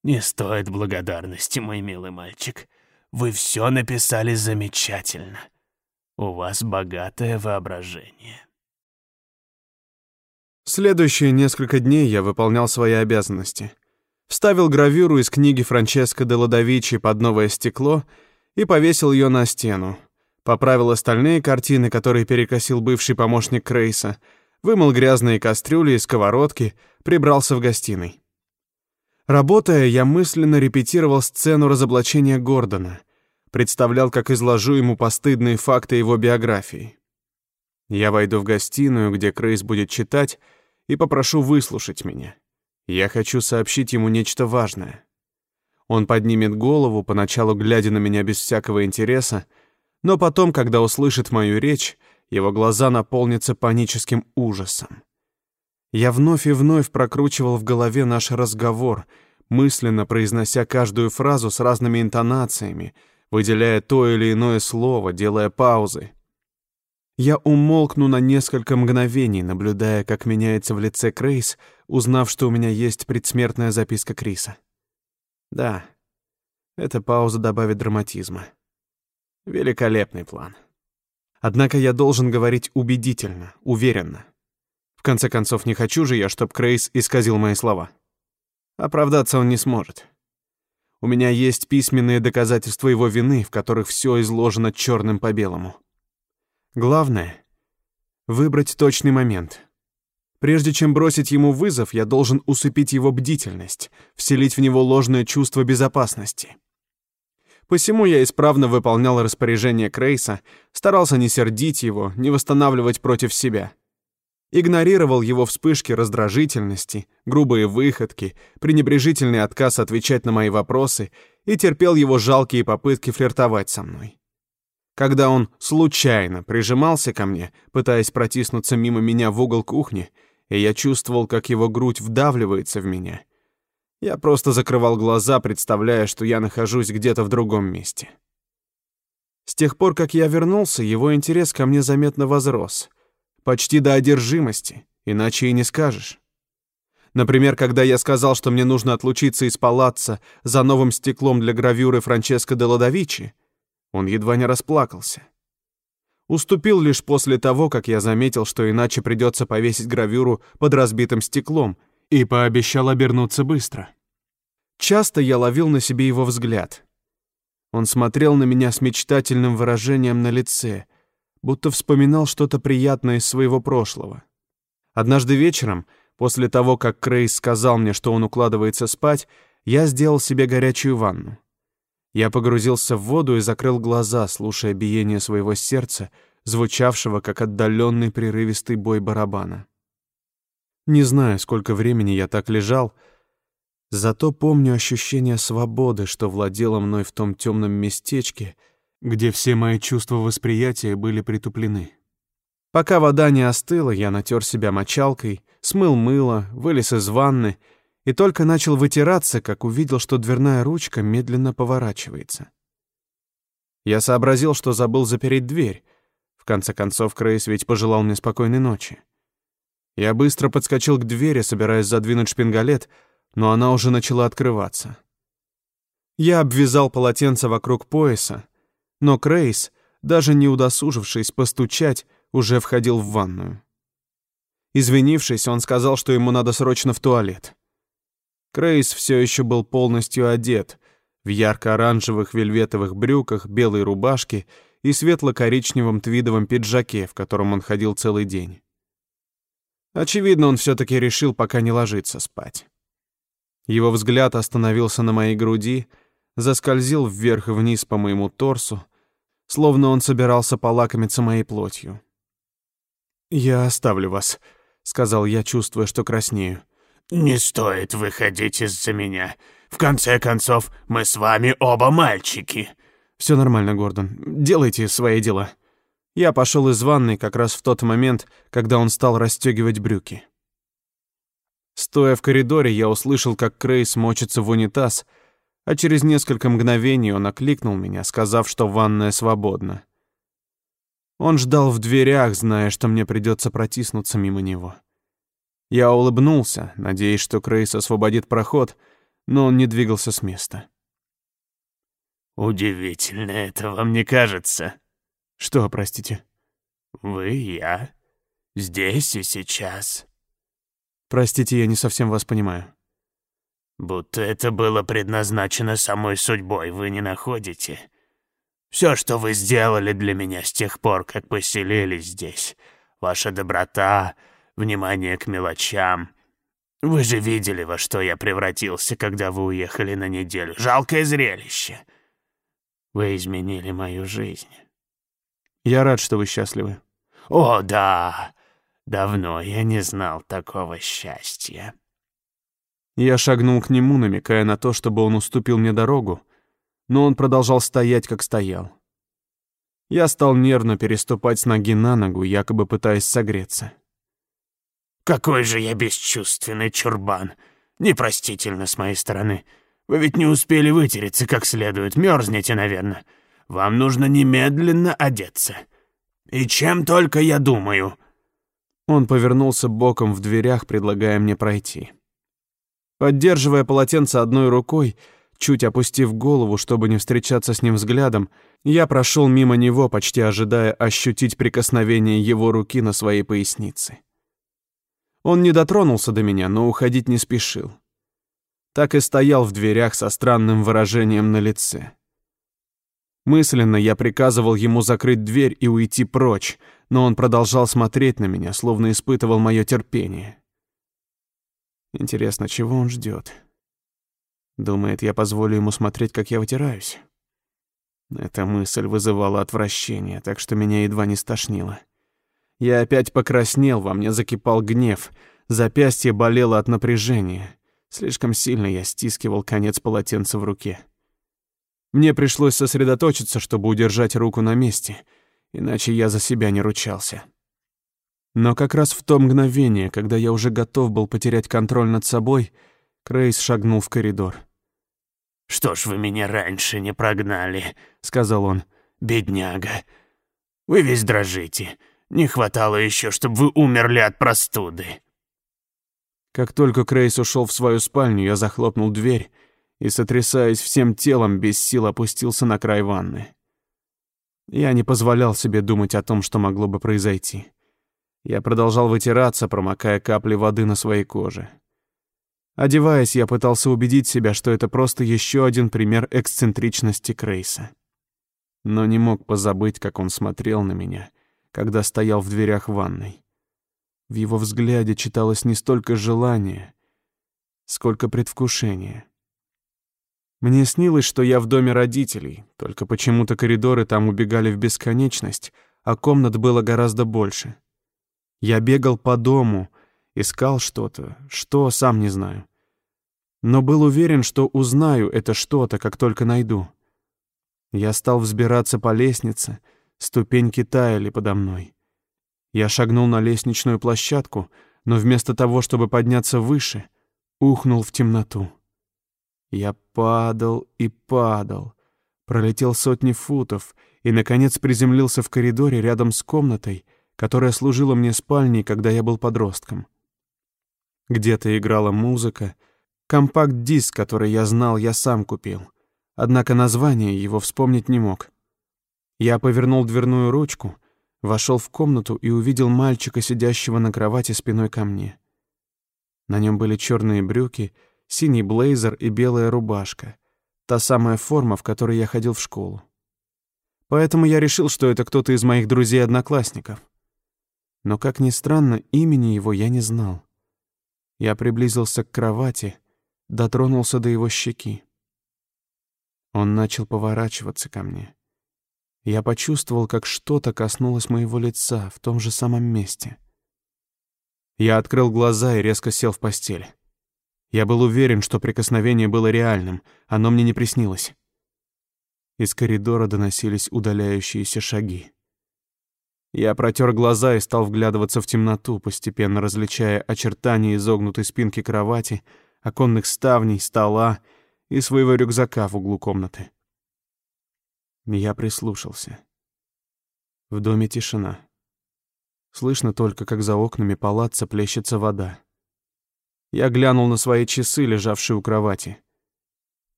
«Не стоит благодарности, мой милый мальчик. Вы все написали замечательно. У вас богатое воображение». Следующие несколько дней я выполнял свои обязанности. Вставил гравюру из книги Франческо де Ладовичи под новое стекло и повесил ее на стену. Поправил остальные картины, которые перекосил бывший помощник Крейса, вымыл грязные кастрюли и сковородки, прибрался в гостиной. Работая, я мысленно репетировал сцену разоблачения Гордона, представлял, как изложу ему постыдные факты его биографии. Я войду в гостиную, где Крейс будет читать, и попрошу выслушать меня. Я хочу сообщить ему нечто важное. Он поднимет голову, поначалу глядя на меня без всякого интереса, но потом, когда услышит мою речь, его глаза наполнятся паническим ужасом. Я вновь и вновь прокручивал в голове наш разговор, мысленно произнося каждую фразу с разными интонациями, выделяя то или иное слово, делая паузы. Я умолкну на несколько мгновений, наблюдая, как меняется в лице Крейс, узнав, что у меня есть предсмертная записка Криса. Да, эта пауза добавит драматизма. Великолепный план. Однако я должен говорить убедительно, уверенно конце концов, не хочу же я, чтоб Крейс исказил мои слова. Оправдаться он не сможет. У меня есть письменные доказательства его вины, в которых все изложено черным по белому. Главное — выбрать точный момент. Прежде чем бросить ему вызов, я должен усыпить его бдительность, вселить в него ложное чувство безопасности. Посему я исправно выполнял распоряжение Крейса, старался не сердить его, не восстанавливать против себя — игнорировал его вспышки раздражительности, грубые выходки, пренебрежительный отказ отвечать на мои вопросы и терпел его жалкие попытки флиртовать со мной. Когда он случайно прижимался ко мне, пытаясь протиснуться мимо меня в угол кухни, и я чувствовал, как его грудь вдавливается в меня, я просто закрывал глаза, представляя, что я нахожусь где-то в другом месте. С тех пор, как я вернулся, его интерес ко мне заметно возрос — почти до одержимости, иначе и не скажешь. Например, когда я сказал, что мне нужно отлучиться из палаца за новым стеклом для гравюры Франческо де Ладовичи, он едва не расплакался. Уступил лишь после того, как я заметил, что иначе придется повесить гравюру под разбитым стеклом, и пообещал обернуться быстро. Часто я ловил на себе его взгляд. Он смотрел на меня с мечтательным выражением на лице — будто вспоминал что-то приятное из своего прошлого. Однажды вечером, после того, как Крейс сказал мне, что он укладывается спать, я сделал себе горячую ванну. Я погрузился в воду и закрыл глаза, слушая биение своего сердца, звучавшего как отдаленный прерывистый бой барабана. Не знаю, сколько времени я так лежал, зато помню ощущение свободы, что владело мной в том темном местечке, где все мои чувства восприятия были притуплены. Пока вода не остыла, я натер себя мочалкой, смыл мыло, вылез из ванны и только начал вытираться, как увидел, что дверная ручка медленно поворачивается. Я сообразил, что забыл запереть дверь. В конце концов, Крейс ведь пожелал мне спокойной ночи. Я быстро подскочил к двери, собираясь задвинуть шпингалет, но она уже начала открываться. Я обвязал полотенце вокруг пояса, но Крейс, даже не удосужившись постучать, уже входил в ванную. Извинившись, он сказал, что ему надо срочно в туалет. Крейс все еще был полностью одет, в ярко-оранжевых вельветовых брюках, белой рубашке и светло-коричневом твидовом пиджаке, в котором он ходил целый день. Очевидно, он все-таки решил пока не ложиться спать. Его взгляд остановился на моей груди, заскользил вверх и вниз по моему торсу, словно он собирался полакомиться моей плотью. «Я оставлю вас», — сказал я, чувствуя, что краснею. «Не стоит выходить из-за меня. В конце концов, мы с вами оба мальчики». «Все нормально, Гордон. Делайте свои дела». Я пошел из ванной как раз в тот момент, когда он стал расстегивать брюки. Стоя в коридоре, я услышал, как Крейс мочится в унитаз, а через несколько мгновений он окликнул меня, сказав, что ванная свободна. Он ждал в дверях, зная, что мне придется протиснуться мимо него. Я улыбнулся, надеясь, что Крейс освободит проход, но он не двигался с места. «Удивительно это вам не кажется?» «Что, простите?» «Вы, я, здесь и сейчас». «Простите, я не совсем вас понимаю». «Будто это было предназначено самой судьбой, вы не находите?» Все, что вы сделали для меня с тех пор, как поселились здесь, ваша доброта, внимание к мелочам. Вы же видели, во что я превратился, когда вы уехали на неделю. Жалкое зрелище. Вы изменили мою жизнь. Я рад, что вы счастливы. О, да. Давно я не знал такого счастья. Я шагнул к нему, намекая на то, чтобы он уступил мне дорогу, но он продолжал стоять, как стоял. Я стал нервно переступать с ноги на ногу, якобы пытаясь согреться. «Какой же я бесчувственный чурбан! Непростительно с моей стороны. Вы ведь не успели вытереться как следует, мерзнете, наверное. Вам нужно немедленно одеться. И чем только я думаю!» Он повернулся боком в дверях, предлагая мне пройти. Поддерживая полотенце одной рукой, Чуть опустив голову, чтобы не встречаться с ним взглядом, я прошел мимо него, почти ожидая ощутить прикосновение его руки на своей пояснице. Он не дотронулся до меня, но уходить не спешил. Так и стоял в дверях со странным выражением на лице. Мысленно я приказывал ему закрыть дверь и уйти прочь, но он продолжал смотреть на меня, словно испытывал мое терпение. Интересно, чего он ждет? Думает, я позволю ему смотреть, как я вытираюсь. Эта мысль вызывала отвращение, так что меня едва не стошнило. Я опять покраснел, во мне закипал гнев, запястье болело от напряжения. Слишком сильно я стискивал конец полотенца в руке. Мне пришлось сосредоточиться, чтобы удержать руку на месте, иначе я за себя не ручался. Но как раз в то мгновение, когда я уже готов был потерять контроль над собой, Крейс шагнул в коридор. «Что ж вы меня раньше не прогнали?» — сказал он. «Бедняга. Вы весь дрожите. Не хватало еще, чтобы вы умерли от простуды». Как только Крейс ушел в свою спальню, я захлопнул дверь и, сотрясаясь всем телом, без сил опустился на край ванны. Я не позволял себе думать о том, что могло бы произойти. Я продолжал вытираться, промокая капли воды на своей коже. Одеваясь, я пытался убедить себя, что это просто еще один пример эксцентричности Крейса. Но не мог позабыть, как он смотрел на меня, когда стоял в дверях ванной. В его взгляде читалось не столько желание, сколько предвкушение. Мне снилось, что я в доме родителей, только почему-то коридоры там убегали в бесконечность, а комнат было гораздо больше. Я бегал по дому, искал что-то, что, сам не знаю. Но был уверен, что узнаю это что-то, как только найду. Я стал взбираться по лестнице, ступеньки таяли подо мной. Я шагнул на лестничную площадку, но вместо того, чтобы подняться выше, ухнул в темноту. Я падал и падал, пролетел сотни футов и, наконец, приземлился в коридоре рядом с комнатой, которая служила мне спальней, когда я был подростком. Где-то играла музыка, компакт-диск, который я знал, я сам купил. Однако название его вспомнить не мог. Я повернул дверную ручку, вошел в комнату и увидел мальчика, сидящего на кровати спиной ко мне. На нем были черные брюки, синий блейзер и белая рубашка. Та самая форма, в которой я ходил в школу. Поэтому я решил, что это кто-то из моих друзей-одноклассников. Но, как ни странно, имени его я не знал. Я приблизился к кровати, дотронулся до его щеки. Он начал поворачиваться ко мне. Я почувствовал, как что-то коснулось моего лица в том же самом месте. Я открыл глаза и резко сел в постели. Я был уверен, что прикосновение было реальным, оно мне не приснилось. Из коридора доносились удаляющиеся шаги. Я протер глаза и стал вглядываться в темноту, постепенно различая очертания изогнутой спинки кровати, оконных ставней, стола и своего рюкзака в углу комнаты. Я прислушался. В доме тишина. Слышно только, как за окнами палаца плещется вода. Я глянул на свои часы, лежавшие у кровати.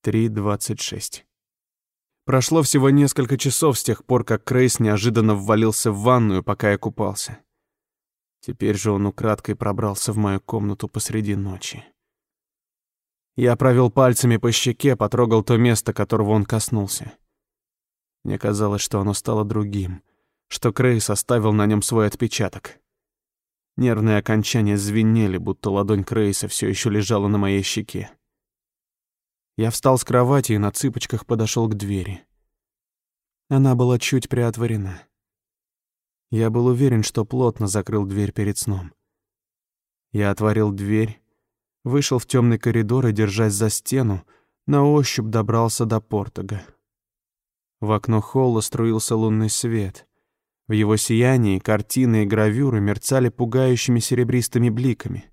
Три двадцать шесть. Прошло всего несколько часов с тех пор, как Крейс неожиданно ввалился в ванную, пока я купался. Теперь же он украдкой пробрался в мою комнату посреди ночи. Я провел пальцами по щеке, потрогал то место, которого он коснулся. Мне казалось, что оно стало другим, что Крейс оставил на нем свой отпечаток. Нервные окончания звенели, будто ладонь Крейса все еще лежала на моей щеке. Я встал с кровати и на цыпочках подошел к двери. Она была чуть приотворена. Я был уверен, что плотно закрыл дверь перед сном. Я отворил дверь, вышел в темный коридор и, держась за стену, на ощупь добрался до портога. В окно холла струился лунный свет. В его сиянии картины и гравюры мерцали пугающими серебристыми бликами.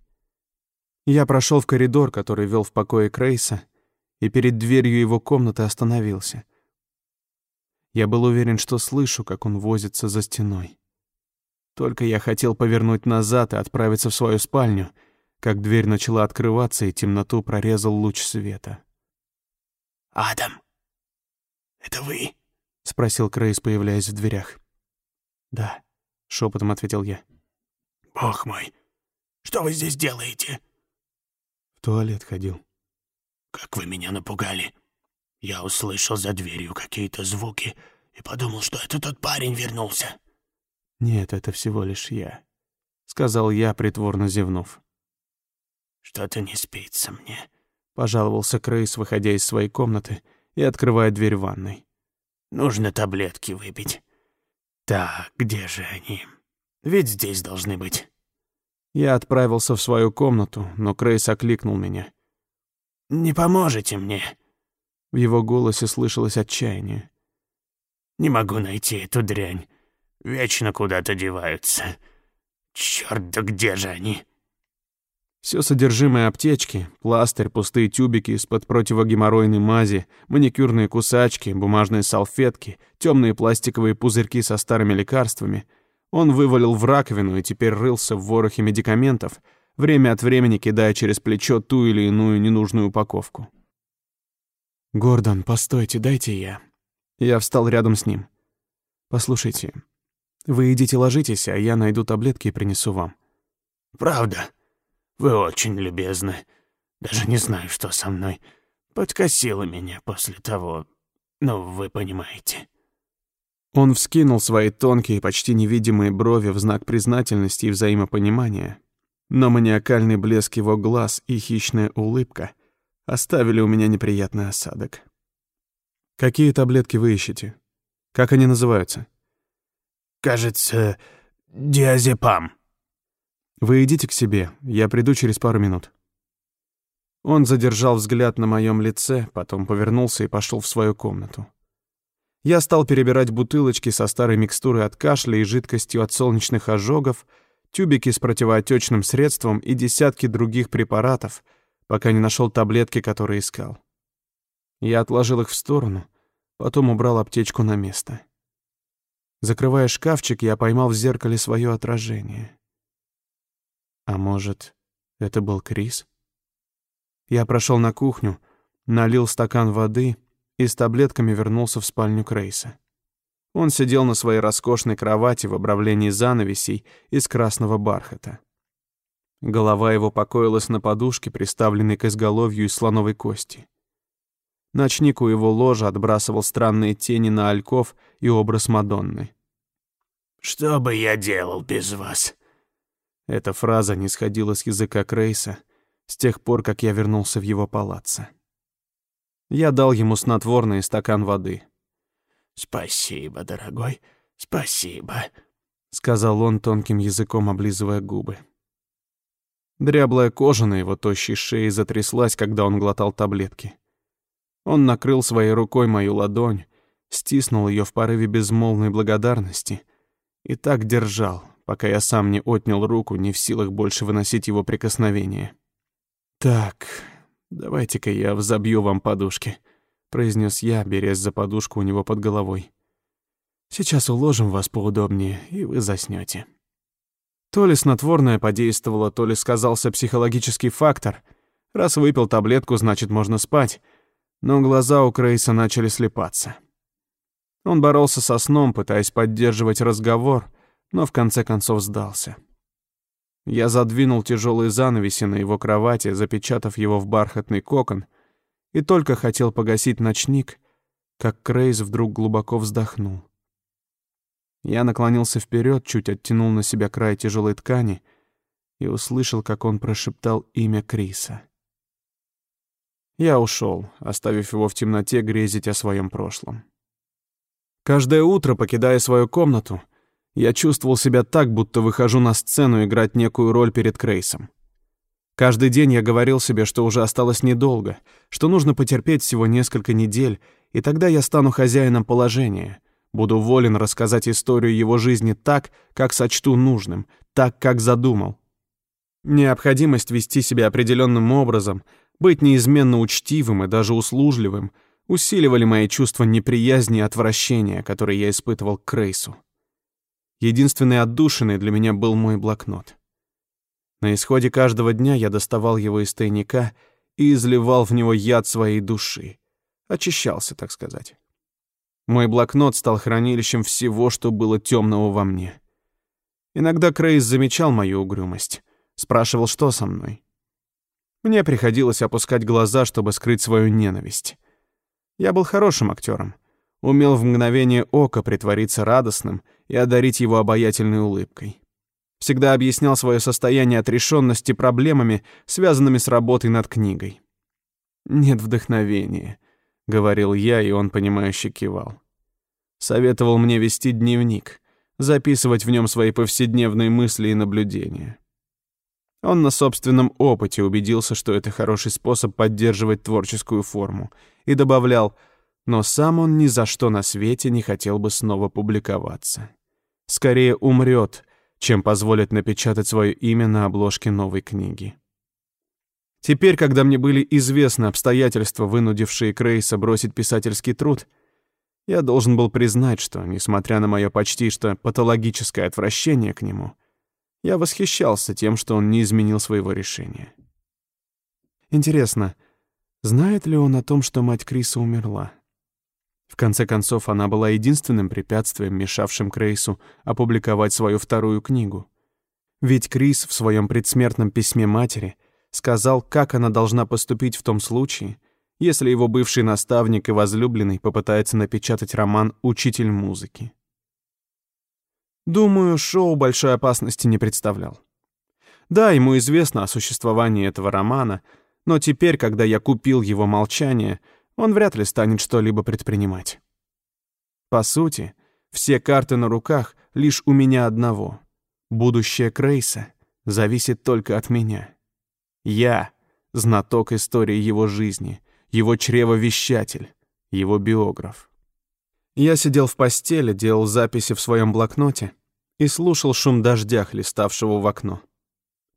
Я прошел в коридор, который вел в покое Крейса, и перед дверью его комнаты остановился. Я был уверен, что слышу, как он возится за стеной. Только я хотел повернуть назад и отправиться в свою спальню, как дверь начала открываться, и темноту прорезал луч света. «Адам, это вы?» — спросил Крейс, появляясь в дверях. «Да», — шепотом ответил я. «Бог мой, что вы здесь делаете?» «В туалет ходил». Как вы меня напугали. Я услышал за дверью какие-то звуки и подумал, что это тот парень вернулся. «Нет, это всего лишь я», — сказал я, притворно зевнув. «Что-то не спится мне», — пожаловался Крейс, выходя из своей комнаты и открывая дверь ванной. «Нужно таблетки выпить. Так, где же они? Ведь здесь должны быть». Я отправился в свою комнату, но Крейс окликнул меня. Не поможете мне?» В его голосе слышалось отчаяние. «Не могу найти эту дрянь. Вечно куда-то деваются. Чёрт, да где же они?» Все содержимое аптечки, пластырь, пустые тюбики из-под противогеморройной мази, маникюрные кусачки, бумажные салфетки, темные пластиковые пузырьки со старыми лекарствами. Он вывалил в раковину и теперь рылся в ворохе медикаментов — время от времени кидая через плечо ту или иную ненужную упаковку. «Гордон, постойте, дайте я». Я встал рядом с ним. «Послушайте, вы идите ложитесь, а я найду таблетки и принесу вам». «Правда? Вы очень любезны. Даже не знаю, что со мной. Подкосило меня после того... Ну, вы понимаете». Он вскинул свои тонкие, почти невидимые брови в знак признательности и взаимопонимания, но маниакальный блеск его глаз и хищная улыбка оставили у меня неприятный осадок. «Какие таблетки вы ищете? Как они называются?» «Кажется, диазепам». «Вы идите к себе, я приду через пару минут». Он задержал взгляд на моем лице, потом повернулся и пошел в свою комнату. Я стал перебирать бутылочки со старой микстурой от кашля и жидкостью от солнечных ожогов, тюбики с противоотечным средством и десятки других препаратов, пока не нашел таблетки, которые искал. Я отложил их в сторону, потом убрал аптечку на место. Закрывая шкафчик, я поймал в зеркале свое отражение. А может, это был Крис? Я прошел на кухню, налил стакан воды и с таблетками вернулся в спальню Крейса. Он сидел на своей роскошной кровати в обравлении занавесей из красного бархата. Голова его покоилась на подушке, приставленной к изголовью из слоновой кости. Ночник у его ложа отбрасывал странные тени на альков и образ Мадонны. «Что бы я делал без вас?» Эта фраза не сходила с языка Крейса с тех пор, как я вернулся в его палаццо. Я дал ему снотворный стакан воды. «Спасибо, дорогой, спасибо», — сказал он тонким языком, облизывая губы. Дряблая кожа на его тощей шее затряслась, когда он глотал таблетки. Он накрыл своей рукой мою ладонь, стиснул ее в порыве безмолвной благодарности и так держал, пока я сам не отнял руку, не в силах больше выносить его прикосновения. «Так, давайте-ка я взобью вам подушки», — произнес я, берясь за подушку у него под головой. «Сейчас уложим вас поудобнее, и вы заснете. То ли снотворное подействовало, то ли сказался психологический фактор. Раз выпил таблетку, значит, можно спать. Но глаза у Крейса начали слепаться. Он боролся со сном, пытаясь поддерживать разговор, но в конце концов сдался. Я задвинул тяжелые занавеси на его кровати, запечатав его в бархатный кокон, и только хотел погасить ночник, как Крейс вдруг глубоко вздохнул. Я наклонился вперед, чуть оттянул на себя край тяжелой ткани и услышал, как он прошептал имя Криса. Я ушел, оставив его в темноте грезить о своем прошлом. Каждое утро, покидая свою комнату, я чувствовал себя так, будто выхожу на сцену играть некую роль перед Крейсом. Каждый день я говорил себе, что уже осталось недолго, что нужно потерпеть всего несколько недель, и тогда я стану хозяином положения, буду волен рассказать историю его жизни так, как сочту нужным, так, как задумал. Необходимость вести себя определенным образом, быть неизменно учтивым и даже услужливым усиливали мои чувства неприязни и отвращения, которые я испытывал к Крейсу. Единственной отдушиной для меня был мой блокнот. На исходе каждого дня я доставал его из тайника и изливал в него яд своей души. Очищался, так сказать. Мой блокнот стал хранилищем всего, что было темного во мне. Иногда Крейс замечал мою угрюмость, спрашивал, что со мной. Мне приходилось опускать глаза, чтобы скрыть свою ненависть. Я был хорошим актером, умел в мгновение ока притвориться радостным — и одарить его обаятельной улыбкой. Всегда объяснял свое состояние отрешенности проблемами, связанными с работой над книгой. «Нет вдохновения», — говорил я, и он, понимающе кивал. Советовал мне вести дневник, записывать в нем свои повседневные мысли и наблюдения. Он на собственном опыте убедился, что это хороший способ поддерживать творческую форму, и добавлял — но сам он ни за что на свете не хотел бы снова публиковаться. Скорее умрет, чем позволит напечатать свое имя на обложке новой книги. Теперь, когда мне были известны обстоятельства, вынудившие Крейса бросить писательский труд, я должен был признать, что, несмотря на мое почти что патологическое отвращение к нему, я восхищался тем, что он не изменил своего решения. Интересно, знает ли он о том, что мать Криса умерла? В конце концов, она была единственным препятствием, мешавшим Крейсу опубликовать свою вторую книгу. Ведь Крис в своем предсмертном письме матери сказал, как она должна поступить в том случае, если его бывший наставник и возлюбленный попытается напечатать роман «Учитель музыки». Думаю, Шоу большой опасности не представлял. Да, ему известно о существовании этого романа, но теперь, когда я купил его молчание, он вряд ли станет что-либо предпринимать. По сути, все карты на руках лишь у меня одного. Будущее Крейса зависит только от меня. Я — знаток истории его жизни, его чревовещатель, его биограф. Я сидел в постели, делал записи в своем блокноте и слушал шум дождя, хлеставшего в окно.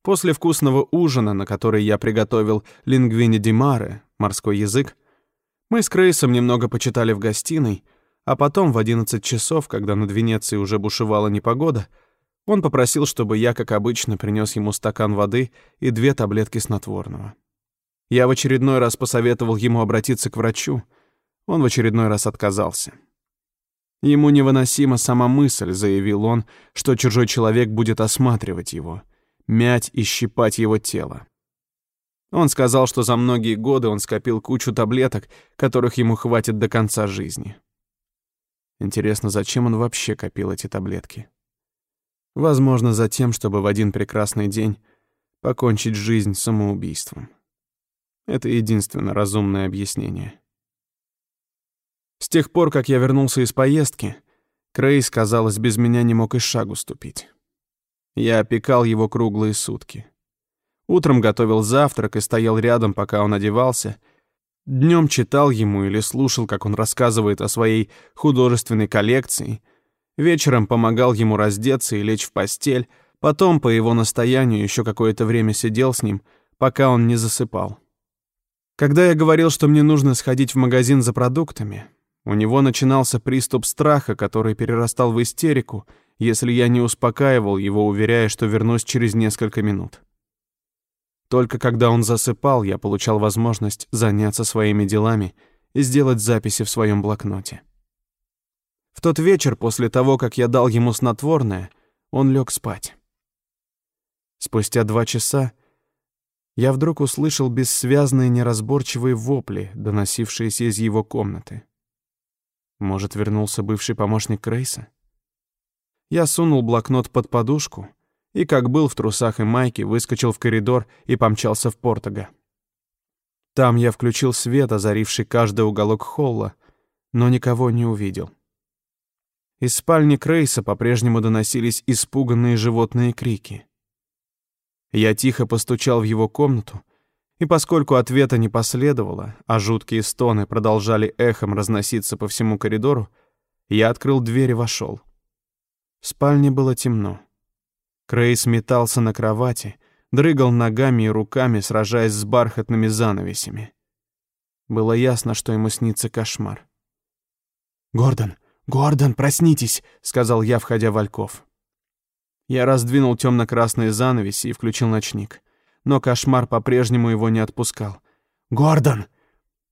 После вкусного ужина, на который я приготовил лингвини ди маре, морской язык, мы с Крейсом немного почитали в гостиной, а потом в 11 часов, когда над Венецией уже бушевала непогода, он попросил, чтобы я, как обычно, принес ему стакан воды и две таблетки снотворного. Я в очередной раз посоветовал ему обратиться к врачу. Он в очередной раз отказался. Ему невыносима сама мысль, заявил он, что чужой человек будет осматривать его, мять и щипать его тело. Он сказал, что за многие годы он скопил кучу таблеток, которых ему хватит до конца жизни. Интересно, зачем он вообще копил эти таблетки? Возможно, за тем, чтобы в один прекрасный день покончить жизнь самоубийством. Это единственно разумное объяснение. С тех пор, как я вернулся из поездки, Крейс, казалось, без меня не мог и шагу ступить. Я опекал его круглые сутки. Утром готовил завтрак и стоял рядом, пока он одевался. Днем читал ему или слушал, как он рассказывает о своей художественной коллекции. Вечером помогал ему раздеться и лечь в постель. Потом, по его настоянию, еще какое-то время сидел с ним, пока он не засыпал. Когда я говорил, что мне нужно сходить в магазин за продуктами, у него начинался приступ страха, который перерастал в истерику, если я не успокаивал его, уверяя, что вернусь через несколько минут. Только когда он засыпал, я получал возможность заняться своими делами и сделать записи в своем блокноте. В тот вечер, после того, как я дал ему снотворное, он лег спать. Спустя два часа я вдруг услышал бессвязные неразборчивые вопли, доносившиеся из его комнаты. Может, вернулся бывший помощник Крейса? Я сунул блокнот под подушку и, как был в трусах и майке, выскочил в коридор и помчался в Портого. Там я включил свет, озаривший каждый уголок холла, но никого не увидел. Из спальни Крейса по-прежнему доносились испуганные животные крики. Я тихо постучал в его комнату и поскольку ответа не последовало, а жуткие стоны продолжали эхом разноситься по всему коридору, я открыл дверь и вошел. В спальне было темно. Крейс метался на кровати, дрыгал ногами и руками, сражаясь с бархатными занавесями. Было ясно, что ему снится кошмар. «Гордон, Гордон, проснитесь!» — сказал я, входя в альков. Я раздвинул темно-красные занавеси и включил ночник но кошмар по-прежнему его не отпускал. «Гордон!»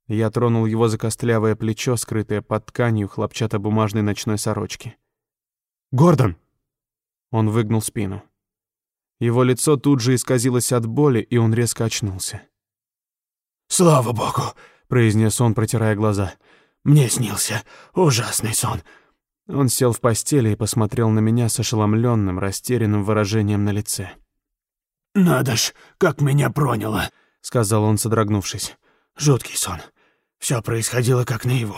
Я тронул его за костлявое плечо, скрытое под тканью хлопчатобумажной ночной сорочки. «Гордон!» Он выгнул спину. Его лицо тут же исказилось от боли, и он резко очнулся. «Слава богу!» — произнес он, протирая глаза. «Мне снился ужасный сон». Он сел в постели и посмотрел на меня с ошеломленным, растерянным выражением на лице. «Надо ж, как меня проняло», — сказал он, содрогнувшись. «Жуткий сон. Все происходило как наяву.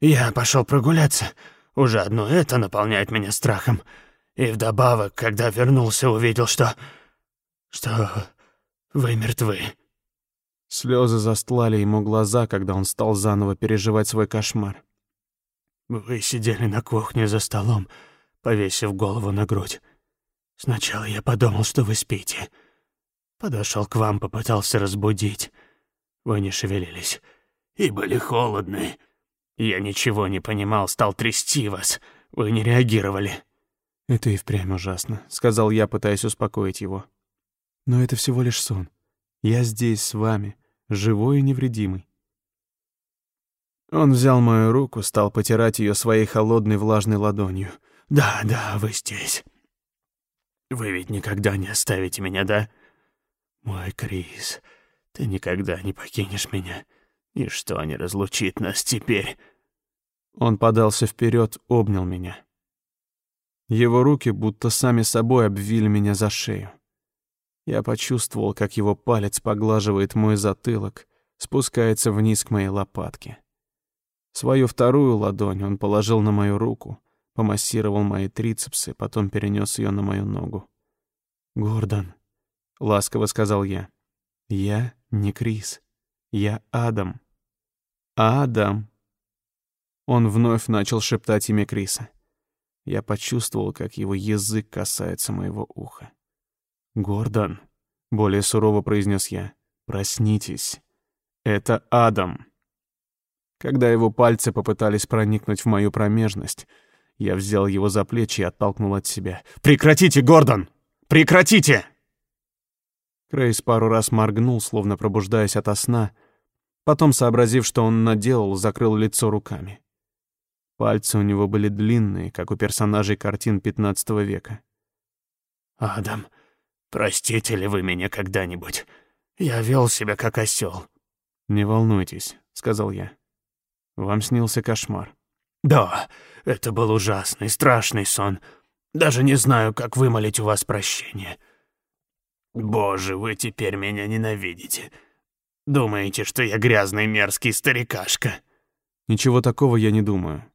Я пошел прогуляться. Уже одно это наполняет меня страхом. И вдобавок, когда вернулся, увидел, что... что вы мертвы». Слезы застлали ему глаза, когда он стал заново переживать свой кошмар. «Вы сидели на кухне за столом, повесив голову на грудь. Сначала я подумал, что вы спите. Подошел к вам, попытался разбудить. Вы не шевелились и были холодны. Я ничего не понимал, стал трясти вас. Вы не реагировали. Это и впрямь ужасно, сказал я, пытаясь успокоить его. Но это всего лишь сон. Я здесь с вами, живой и невредимый. Он взял мою руку, стал потирать ее своей холодной влажной ладонью. «Да, да, вы здесь. Вы ведь никогда не оставите меня, да? Мой Крис, ты никогда не покинешь меня. Ничто не разлучит нас теперь. Он подался вперед, обнял меня. Его руки будто сами собой обвили меня за шею. Я почувствовал, как его палец поглаживает мой затылок, спускается вниз к моей лопатке. Свою вторую ладонь он положил на мою руку, помассировал мои трицепсы, потом перенес ее на мою ногу. «Гордон», — ласково сказал я, — «я не Крис, я Адам». «Адам». Он вновь начал шептать имя Криса. Я почувствовал, как его язык касается моего уха. «Гордон», — более сурово произнес я, — «проснитесь. Это Адам». Когда его пальцы попытались проникнуть в мою промежность, я взял его за плечи и оттолкнул от себя. «Прекратите, Гордон! Прекратите!» Крейс пару раз моргнул, словно пробуждаясь ото сна, потом, сообразив, что он наделал, закрыл лицо руками. Пальцы у него были длинные, как у персонажей картин XV века. «Адам, простите ли вы меня когда-нибудь? Я вел себя как осел. «Не волнуйтесь», — сказал я. «Вам снился кошмар». «Да, это был ужасный, страшный сон. Даже не знаю, как вымолить у вас прощение. Боже, вы теперь меня ненавидите. Думаете, что я грязный мерзкий старикашка?» «Ничего такого я не думаю.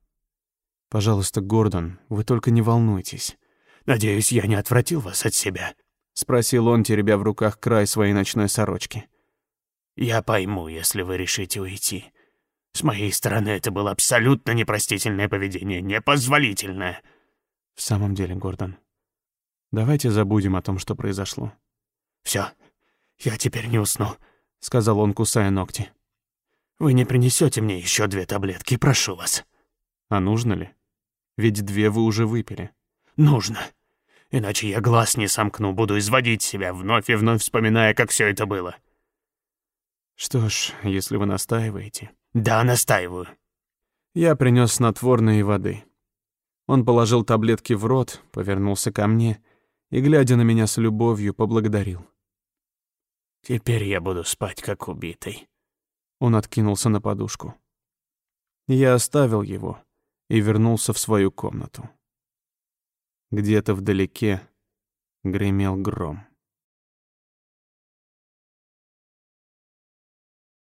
Пожалуйста, Гордон, вы только не волнуйтесь. Надеюсь, я не отвратил вас от себя?» — спросил он, теребя в руках край своей ночной сорочки. «Я пойму, если вы решите уйти. С моей стороны это было абсолютно непростительное поведение, непозволительное». «В самом деле, Гордон, давайте забудем о том, что произошло». «Всё, я теперь не усну», — сказал он, кусая ногти. «Вы не принесете мне еще две таблетки, прошу вас». А нужно ли? Ведь две вы уже выпили. Нужно. Иначе я глаз не сомкну, буду изводить себя, вновь и вновь вспоминая, как все это было. Что ж, если вы настаиваете. Да, настаиваю. Я принес снотворные воды. Он положил таблетки в рот, повернулся ко мне и, глядя на меня с любовью, поблагодарил. «Теперь я буду спать, как убитый». Он откинулся на подушку. Я оставил его, и вернулся в свою комнату. Где-то вдалеке гремел гром.